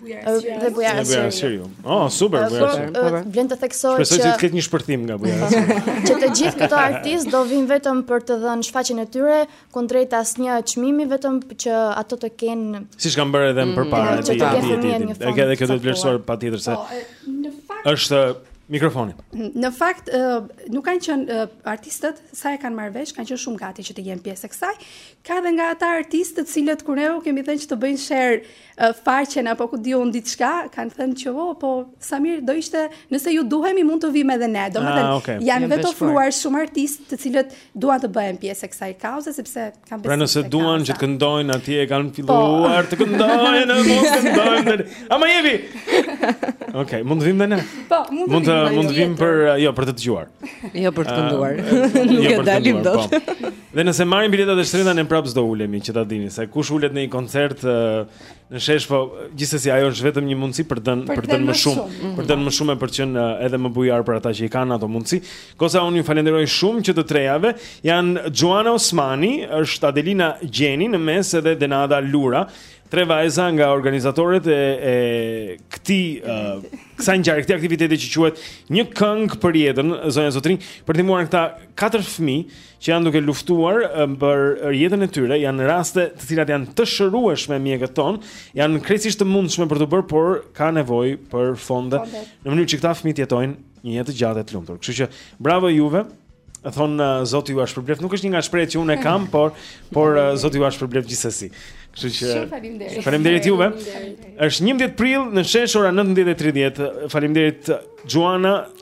Dhe Bujar Asqeriu. Dhe ju. Oh, super, Bujar Asqeriu. Vlen të theksoj që... Shpresoj që të ketë një shpërthim nga Bujar Asqeriu. Që të gjithë këto artistë do vijnë vetëm për të dhënë shfaqjen e tyre, kundrejt asnjë çmimi vetëm që ato të kenë... Siç ka bërë edhe më mm. përpara, që të kenë fëmijë një fond. E ke edhe këtë të vlerësuar patjetër se... Po, është mikrofonin. Në fakt nuk kanë qenë artistët sa e kanë marrë vesh, kanë qenë shumë gati që të jenë pjesë e kësaj. Ka edhe nga ata artistë të cilët kur ne u kemi thënë që të bëjnë share faqen apo ku di unë diçka, kanë thënë që oh, po sa mirë do ishte nëse ju duhemi mund të vijmë edhe ne. Ah, Domethënë ah, okay. janë vetofruar shumë artistë të cilët duan të bëhen pjesë e kësaj kauze sepse kanë besim. Pra nëse duan që të këndojnë atje e kanë po. filluar po. të këndojnë, mund të këndojnë. Ama jevi. Okej, okay, mund të vijmë edhe ne. Po, mund të mund të mund të vijmë por jo për të dëgjuar. Jo për të kënduar. Ah, jo Nuk ia dalim dot. Po. Dhe nëse marrin biletat e shtrenjta ne prapë s'do ulemi që ta dini se kush ulet në një koncert në shesh po gjithsesi ajo është vetëm një mundësi për t'dhënë për t'dhënë më shumë, shumë. për t'dhënë më shumë e për të qenë edhe më bujarë për ata që i kanë ato mundësi. Goca unë ju falenderoj shumë që të trejave janë Xhuana Osmani, është Adelina Gjeni në mes edhe Denada Lura. Tre vajza nga organizatorët e, e këtij, uh, kësaj ngjarje këtij aktiviteti që quhet Një këngë për jetën, zonja zotërinj, për të ndihmuar këta katër fëmijë që janë duke luftuar për jetën e tyre, janë raste të cilat janë të shërueshme mjekët thonë, janë krejtësisht të mundshme për t'u bërë, por ka nevojë për fonde në mënyrë që këta fëmijë të jetojnë një jetë të gjatë e të lumtur. Kështu që bravo juve. E thonë uh, Zoti jua shpërbleftë. Nuk është një nga shprehjet që unë kam, por por uh, Zoti jua shpërbleftë gjithsesi. Kështu që Shumë faleminderit. Faleminderit juve. Është 11 prill në shesh ora 19:30. Faleminderit Xhuana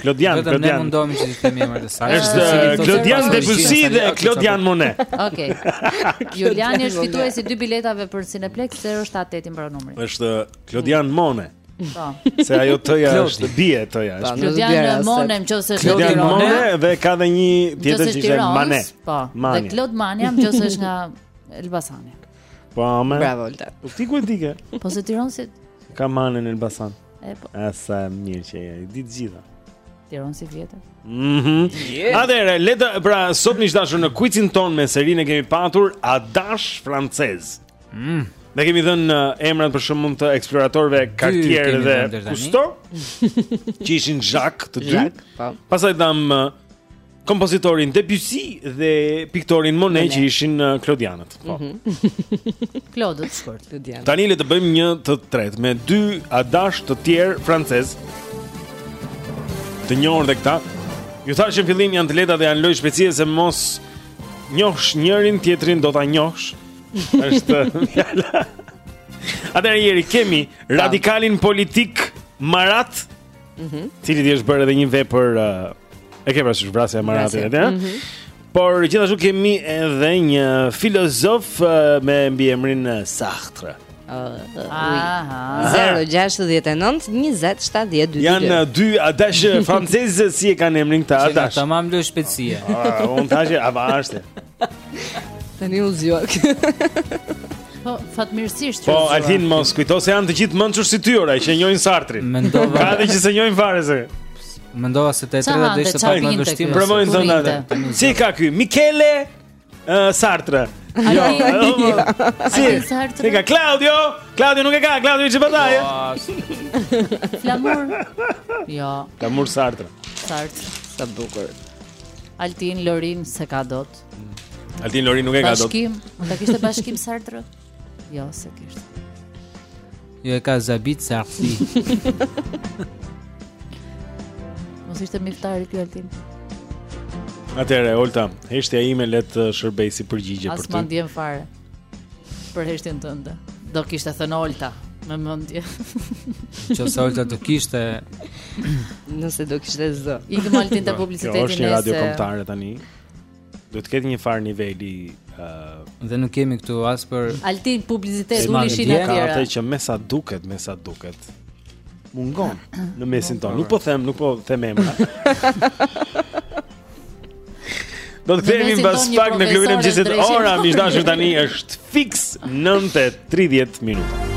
Klodian, Klodian. Vetëm ne mundohemi që të themi emrat e saktë. Është Klodian Debysi dhe Klodian Mone. Okej. Juliani është fituesi i dy biletave për Cineplex 078 i mbaron numri. Është Klodian Mone. Po. Se ajo t-ja është bie t-ja. Po, Klodian Mone, nëse është Klodian Mone dhe ka dhe një tjetër që është Mane. Po. Dhe Klod Mania, nëse është nga Elbasani. Po, amen. Bravo, Olta. Po ti ku e di ke? Po se tironsit. Ka Mane në Elbasan. E po. Asa mirë që e di të gjitha. Tirons i vjetër. Mhm. Mm yeah. Atëre, le të pra sot miq dashur në quizin ton me serinë kemi patur a dash francez. Mhm. Mm ne kemi dhën uh, emrat për shumë mund të eksploratorëve Cartier dhe Cousteau. Që ishin Jacques të dy. Po. Pastaj dam uh, kompozitorin Debussy dhe piktorin Monet që ishin uh, Klodianët. Po. Mhm. Klodët sport Klodianët. Tani le të bëjmë një të tretë me dy adash të tjerë francez. Të njohur dhe këta. Ju thashë në fillim janë të lehta dhe janë lojë shpejtësie se mos njohsh njërin tjetrin do ta njohsh. Është fjala. Atëherë njëri kemi radikalin politik Marat Mhm. Mm Cilit i është bërë edhe një vepër uh, e ke parasysh vrasja e Maratit atë? Mhm. Mm Por gjithashtu kemi edhe një filozof uh, me mbiemrin uh, Sartre. Aha. 069 20 70 222. Janë uh, dy adash francezë si e kanë emrin këta Që adash. Tamam lojë shpejtësie. Ah, Unë tash e avashte. Tani u zgjuar. Po, fatmirësisht. Po, Altin mos kujto se janë të gjithë të mençur si ty ore që njohin Sartrin. Mendova. Ka dhe që s'e njohin fare se. Mendova se e treta do ishte pak më vështirë. Provojnë të ndajë. Si ka ky? Michele uh, Sartre. Jo. Si? Si ka Claudio? Claudio nuk e ka, Claudio i çfarë? Flamur. Jo. Flamur Sartre. Sartre. Sa bukur. Altin Lorin s'e ka dot. Mm. Altin Lorin nuk e ka dot. Bashkim, mund ta kishte Bashkim Sartre? Jo, s'e kishte. Jo e ka Zabit Sartre. Mos ishte Miftar ky Altin. Atëre, Olta, heshtja ime le të shërbejë si përgjigje për ty. As mendjen fare. Për heshtjen tënde. Do kishte thënë Olta me mendje. Që sa Olta do kishte nëse do kishte zë. Ikim Altin te publiciteti e. Kjo është radio kombëtare tani. Do të ketë njëfarë niveli ë uh, dhe nuk jemi këtu as për Altin publicitet uli shin aty. Ka atë që me sa duket, me sa duket. Mungon në mesin tonë. Nuk po them, nuk po them emra. Do të kthehemi pas pak në klubin e mëngjesit. Ora miq të dashur tani është fiks 9:30 minuta.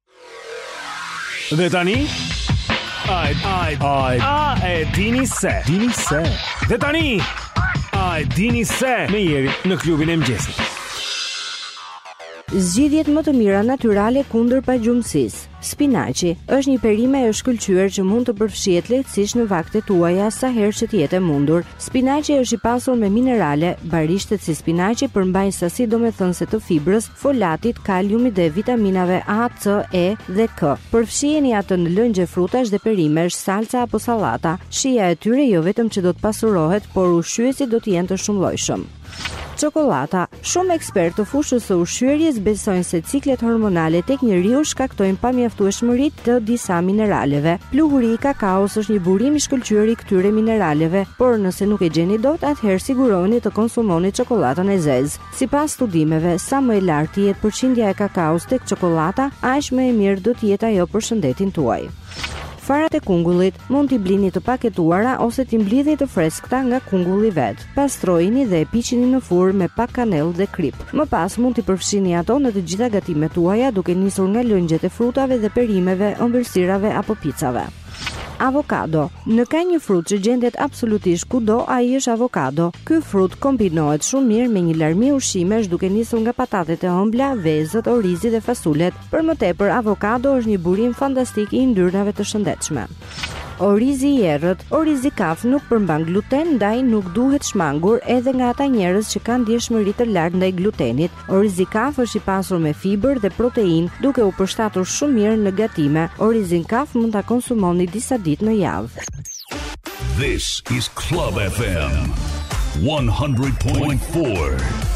Dhe tani Ai ai ai a e dini se dini se Dhe tani a e dini se me Jerin në klubin e mëngjesit Zgjidhjet më të mira natyrale kundër pagjumësisë. Spinaçi është një perime e shkëlqyer që mund të përfshihet lehtësisht në vaktet tuaja sa herë që të jetë e mundur. Spinaçi është i pasur me minerale, barishtet si spinaçi përmbajnë sasi domethënëse të fibrës folatit, kaliumit dhe vitaminave A, C, E dhe K. Përfshijeni atë në lëngje frutash dhe perimesh, salca apo sallata. Shija e tyre jo vetëm që do të pasurohet, por ushqyesit do të jenë të shumëllojshëm. Çokollata. Shumë ekspertë të fushës së ushqyerjes besojnë se ciklet hormonale tek njeriu shkaktojnë pamjaftueshmëri të disa mineraleve. Pluhuri i kakaos është një burim i shkëlqyer i këtyre mineraleve, por nëse nuk e gjeni dot, atëherë sigurohuni të konsumoni çokollatën e zezë. Sipas studimeve, sa më e lartë të jetë përqindja e kakaos tek çokollata, aq më e mirë do të jetë ajo për shëndetin tuaj. Farat e kungullit mund t'i blini të paketuara ose t'i mblidhni të freskëta nga kungulli vet. Pastrojini dhe e piqini në furrë me pak kanellë dhe kripë. Më pas mund t'i përfshini ato në të gjitha gatimet tuaja duke nisur nga lëngjet e frutave dhe perimeve, ëmbëlsirave apo picave. Avokado. Në ka një frut që gjendet absolutisht kudo, ai është avokado. Ky frut kombinohet shumë mirë me një larmi ushqimesh duke nisur nga patatet e ëmbla, vezët, orizit dhe fasulet. Për më tepër, avokado është një burim fantastik i yndyrnave të shëndetshme. Orizi i errët. Orizi kaf nuk përmban gluten, ndaj nuk duhet shmangur edhe nga ata njerëz që kanë ndjeshmëri të lartë ndaj glutenit. Orizi kaf është i pasur me fibër dhe proteinë, duke u përshtatur shumë mirë në gatime. Orizin kaf mund ta konsumoni disa ditë në javë. This is Club FM 100.4.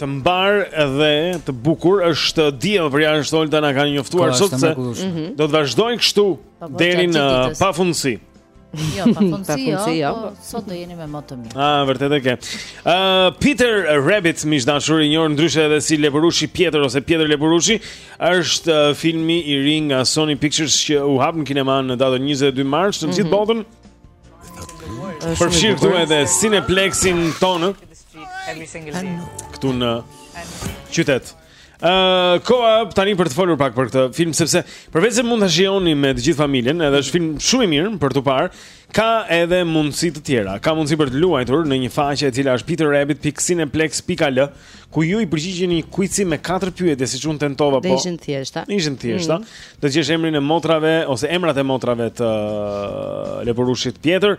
Të mbarë dhe të bukur është diell përjashtë Olta na kanë njoftuar sot se mhm. do të vazhdojë kështu po, po, deri në pafundësi. Jo, pafundësi jo, jo. Po, sot do jeni me më të mirë. Ah, vërtet e ke. Ë uh, Peter Rabbit miq të dashur i njohur ndryshe edhe si Lepurushi Pjetër ose Pjetër Lepurushi është uh, filmi i ri nga Sony Pictures që u hap në kinema në datën 22 mars në gjithë mhm. botën. Përfshirë këtu edhe Cineplexxin tonë. every single day. Këtu në qytet. Ë, uh, koha tani për të folur pak për këtë film sepse përveç se mund ta shijoni me të gjithë familjen, edhe është film shumë i mirë për t'u parë, ka edhe mundësi të tjera. Ka mundësi për të luajtur në një faqe e cila është peterrabbit.cineplexx.al, ku ju i përgjigjeni një quizi me katër pyetje siç unë tentova po. Ishin të thjeshta. Ishin të thjeshta. Mm. Do të dish emrin e motrave ose emrat e motrave të Lepurushit Pjetër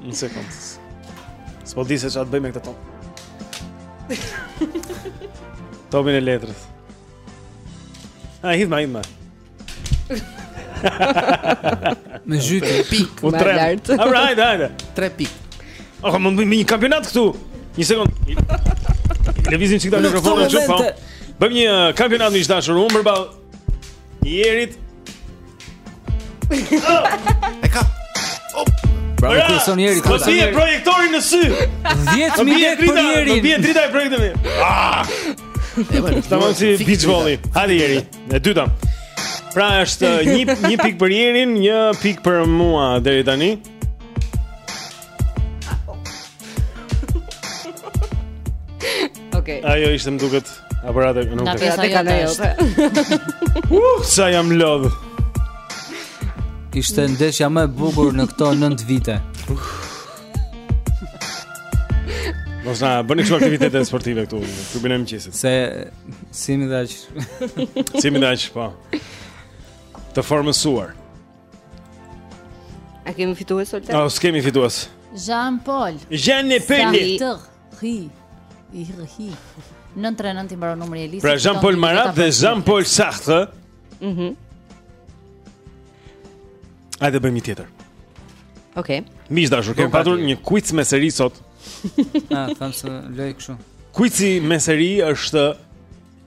Një sekondë. Së po di se çfarë të bëj me këtë top. Topin e letrës. A, hidhma, hidhma. Me zhytë, me pikë. U tre. All right, hajde. Tre pikë. O, ta mund bëjmë një kampionat këtu. Një sekondë. Lëvizim çik këta mikrofonë këtu, po. Bëjmë një kampionat miq të dashur, unë Jerit. E ka. Op. Bravo, ku son Jeri? Ku son Jeri? projektori në sy. 10 mijë për Jeri. Bie drita e projektit. Ah! Tamam si beach volley. Hajde Jeri. E dyta. Pra është një një pikë për Jerin, një pikë për mua deri tani. Okej. Ajo ishte më duket aparate nuk Na e. pesa Atë kanë jote jote. është. Uh, sa jam lodh. Ishte ndeshja më e bukur në këto 9 vite. Mos na bëni kështu aktivitete sportive këtu në klubin e mëngjesit. Se s'jemi dhe aq Si më dash po. Të formësuar. A kemi fitues Olta? Jo, s'kemi fitues. Jean Paul. Jean e Eli. Në 39 i mbaron numri i Elisë. Pra Jean Paul Marat dhe Jean Paul Sartre. Mhm. Mm A do bëjmë një tjetër? Okej. Okay. Miq të dashur, kemi patur një quiz me seri sot. Ah, tham se loj kështu. Quizi me seri është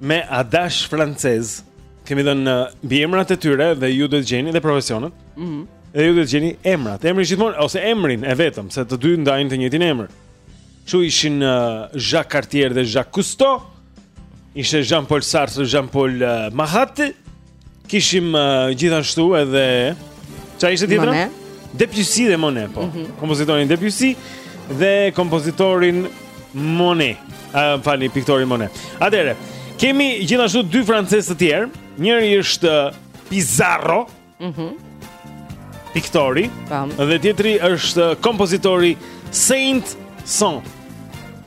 me adash francez. Kemi dhënë uh, mbiemrat e tyre dhe ju do të gjeni dhe profesionet. Mhm. Mm dhe ju do të gjeni emrat. Emrin gjithmonë ose emrin e vetëm, se të dy ndajnë të njëjtin emër. Kshu ishin uh, Jacques Cartier dhe Jacques Cousteau. Ishte Jean-Paul Sartre, Jean-Paul uh, Marat. Kishim uh, gjithashtu edhe Ça ishte tjetër? Monet Debussy dhe Monet, po mm -hmm. Kompozitorin Debussy Dhe kompozitorin Monet uh, Falni, piktorin Monet Atëherë, kemi gjithashtu dy francezë të tjerë Njëri është Pissarro mm -hmm. Piktori Pam. Dhe tjetri është kompozitori Saint-Saëns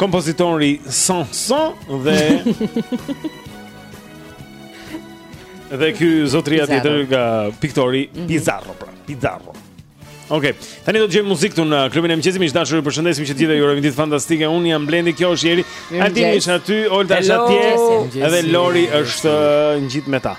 Kompozitori Saint-Saëns dhe Dhe ky zotria tjetër nga piktori mhm. Pissarro pra, Pissarro. Okej. Okay. Tani do dëgjojmë muzikë këtu në klubin e mëngjesit. Miq të dashur, ju përshëndesim që të gjithë ju urojmë ditë fantastike. Unë jam Blendi, kjo është Jeri. Altini është aty, Olta është atje. Edhe Lori është ngjit me ta.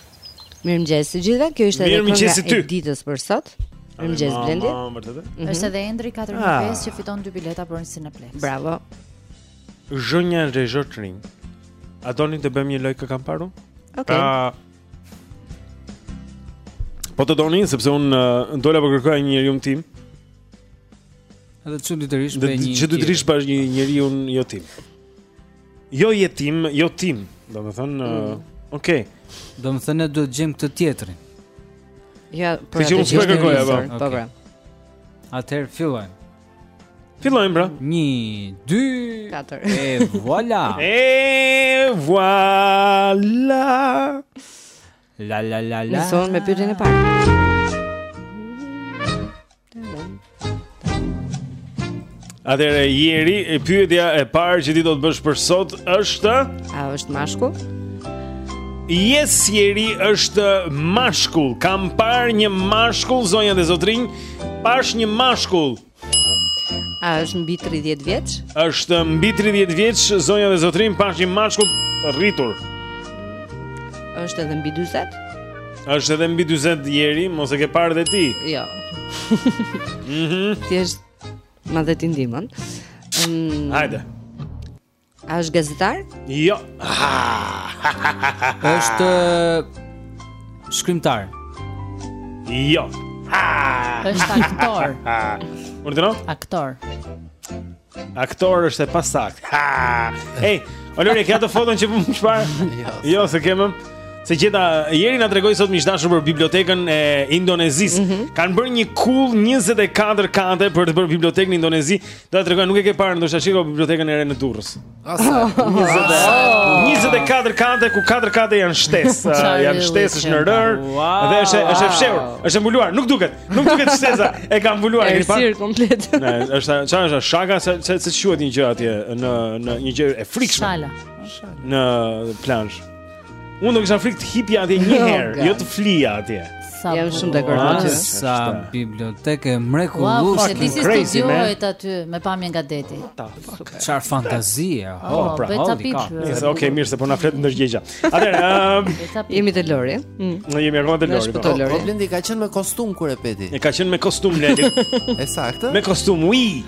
Mirëmëngjes të gjithëve. Kjo ishte edhe kënga e ditës për sot. Mirëmëngjes Blendi. Mhm. Është edhe Endri 415 ah, që fiton dy bileta për në Cineplex. Bravo. Zhënja e Rejor Trin. A doni të bëjmë një lojë kë kam parë? Okej. Okay. Ta... Po të doni,, sepse unë uh, dola po kërkoja njeriun tim Edhe që dytërish për një Që dytërish për një njeriun jo tim Jo jetim, jo tim, domethënë, mm. uh, okay. Domethënë ne duhet të gjejmë këtë tjetrin. Ja, për të gjithë që kërkoj apo. Po pra. Atëherë fillojmë. Fillojmë pra. 1 2 4. E voilà. e voilà. La la la la. Nisim me pyetjen e parë. Atëherë Jeri pyetja e parë që ti do të bësh për sot është A është mashkull? Yes, Jeri është mashkull. Kam parë një mashkull zonja dhe zotërinj, pashë një mashkull. A është mbi 30 vjeç? Është mbi 30 vjeç, zonja dhe zotërinj, pashë një mashkull të rritur. Është edhe mbi 40? Është edhe mbi 40 Jeri, mos e ke parë dhe ti. Jo. Mhm. Ti je e madhe, ti ndihmon. Mm. Hajde. A është gazetar? Jo. Është shkrimtar. Jo. Është aktor. Urdhëro? Aktor. Aktor është e pasaktë. Ej, o Lori, e ke atë foton që pamë më parë? Jo, jo, s'e kemi. S'e gjeta, Jeri na tregoi sot miq të dashur për bibliotekën e Indonezisë mm -hmm. Kanë bërë një kullë 24 kate për të bërë bibliotekën e Indonezisë Do ta tregoj, nuk e ke parë ndoshta shiko bibliotekën e re në Durrës. A sa 20. 24 kate ku 4 kate janë shtesë, janë shtesë në rërë dhe është është e fshehur, është e mbuluar, nuk duket. Nuk duket shtesa, e ka mbuluar një pak. Është komplet. Ne, është çfarë është shaka se se se çohet një gjë atje në në një gjë e frikshme. Shala. Në plazh. Unë do kisha frikë të hipja atje një herë, jo të flija atje. Sa Jam shumë dakord me ty. Sa bibliotekë e mrekullueshme. Wow, di si studiohet aty me pamje nga deti. Çfarë fantazie. Oh, oh pra, bëj ca pikë. Okej, okay, mirë se po na flet ndërgjegja. Atëherë, um, jemi te Lori. Mm. Ne jemi akoma te Lori. Po Lori. Blendi ka qenë me kostum kur e pe ti. E ka qenë me kostum Blendi. E saktë. Me kostum, ui.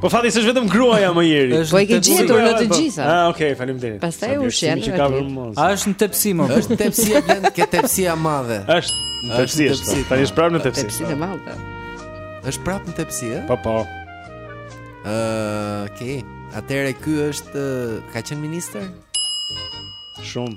Po fati s'është vetëm gruaja më ieri. Po e ke gjetur në të gjitha. Ah, okay, faleminderit. Pastaj ushqen. A është në tepsi më? Është tepsi e blen, ke tepsi e madhe. Është. Tepsi është. Po. Tani është prapë në tepsi. Tepsi e madhe. Është prapë në tepsi, ë? Po po. Ëh, ah, okay. Atëherë ky është ka qenë ministër? Shumë.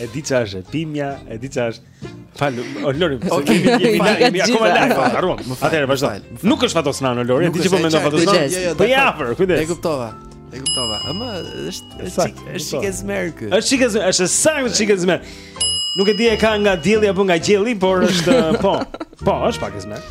E di çfarë është bimja, e di çfarë është. Fal, o Lori, po okay. jemi jemi na, jemi akoma na, po harruam. Atëherë vazhdo. Nuk është Fatos Nano o Lori, ti që po mendon Fatos Nanon. Jo, jo, po ja, për, kujdes. E kuptova. E kuptova. Ëmë është është është çikë ezmer ky. Është çikë ezmer, është saktë çikë ezmer. Nuk e di e ka nga dielli apo nga gjeli, por është po. Po, është pak ezmer.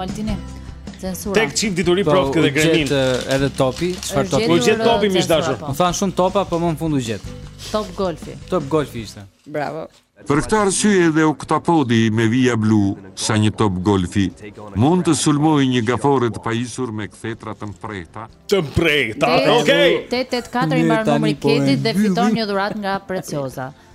Altini. Censura. Tek çift dituri po, prof këtë gremin. U gjet edhe topi, çfarë topi? U gjet topi miq të dashur. Po. Më thanë shumë topa, po më në fund u gjet. Top golfi. Top golfi ishte. Bravo. Për këtë arsye edhe oktapodi me vija blu sa një top golfi mund të sulmojë një gafore të pajisur me kthetra të mprehta. Të mprehta. Okej. 884 i mbaron numri Ketit dhe fiton një dhuratë nga Preciosa.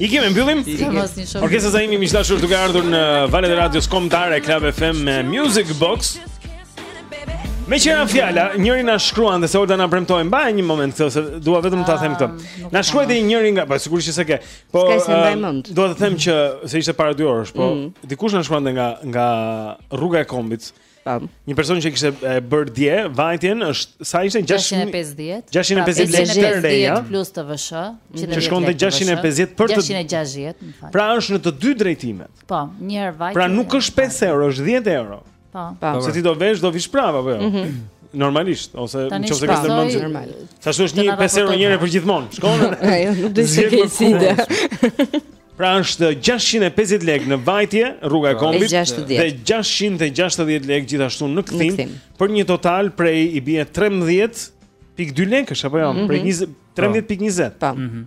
I kemi mbyllim. Orkestra Zaimi miq të dashur duke ardhur në valët e radios kombëtare Club FM me Music Box. Meqë ra fjala, njëri na shkruan dhe se orda na premtojnë, mbaje një moment këtë, se dua vetëm të them këtë. Ah, na shkruan dhe njëri nga, pa po, sigurisht që se ke, po, uh, dua të them që se ishte para dy orësh, po, mm. dikush na shkruante nga, nga rruga e Kombit, Tam. Po. Një person që kishte e, bërë dje vajtjen është sa ishte 650. 650 lekë të reja. plus TVSH, Që shkonte 650 pra te 660, më fal. Pra është në të dy drejtimet. Po, një herë vajtje. Pra nuk është 5 euro, është 10 euro. Po. Po. Se ti do vesh, do vish prapë apo jo? Mhm. Normalisht, ose në qoftë se ke ndërmend që normal. S'është një 5 euro një herë për gjithmonë. Shkon. Jo, nuk do të ishte keq ide. Pra është 650 lekë në vajtje rruga e kombit dhe 660 lekë gjithashtu në kthim, për një total prej i bie 13.2 lekësh apo jo, mm -hmm. prej 13.20. Po. Mm -hmm.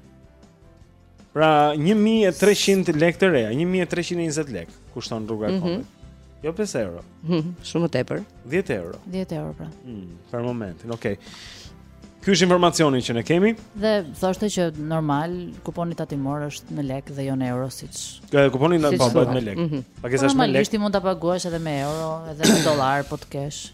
Pra 1300 lekë të reja, 1320 lekë kushton rruga e mhm. kombit. Mm -hmm. Jo 5 euro. Hmm, shumë më tepër. 10 euro. 10 euro pra. Hmm, për momentin. Okej. Okay. Ky është informacioni që ne kemi. Dhe thoshte që normal kuponi tatimor është në lek dhe jo në euro siç. Që kuponi në pa bëhet me lek. Mm -hmm. Pagesa është me lek. Normalisht mund ta paguash edhe me euro, edhe me dollar po të kesh.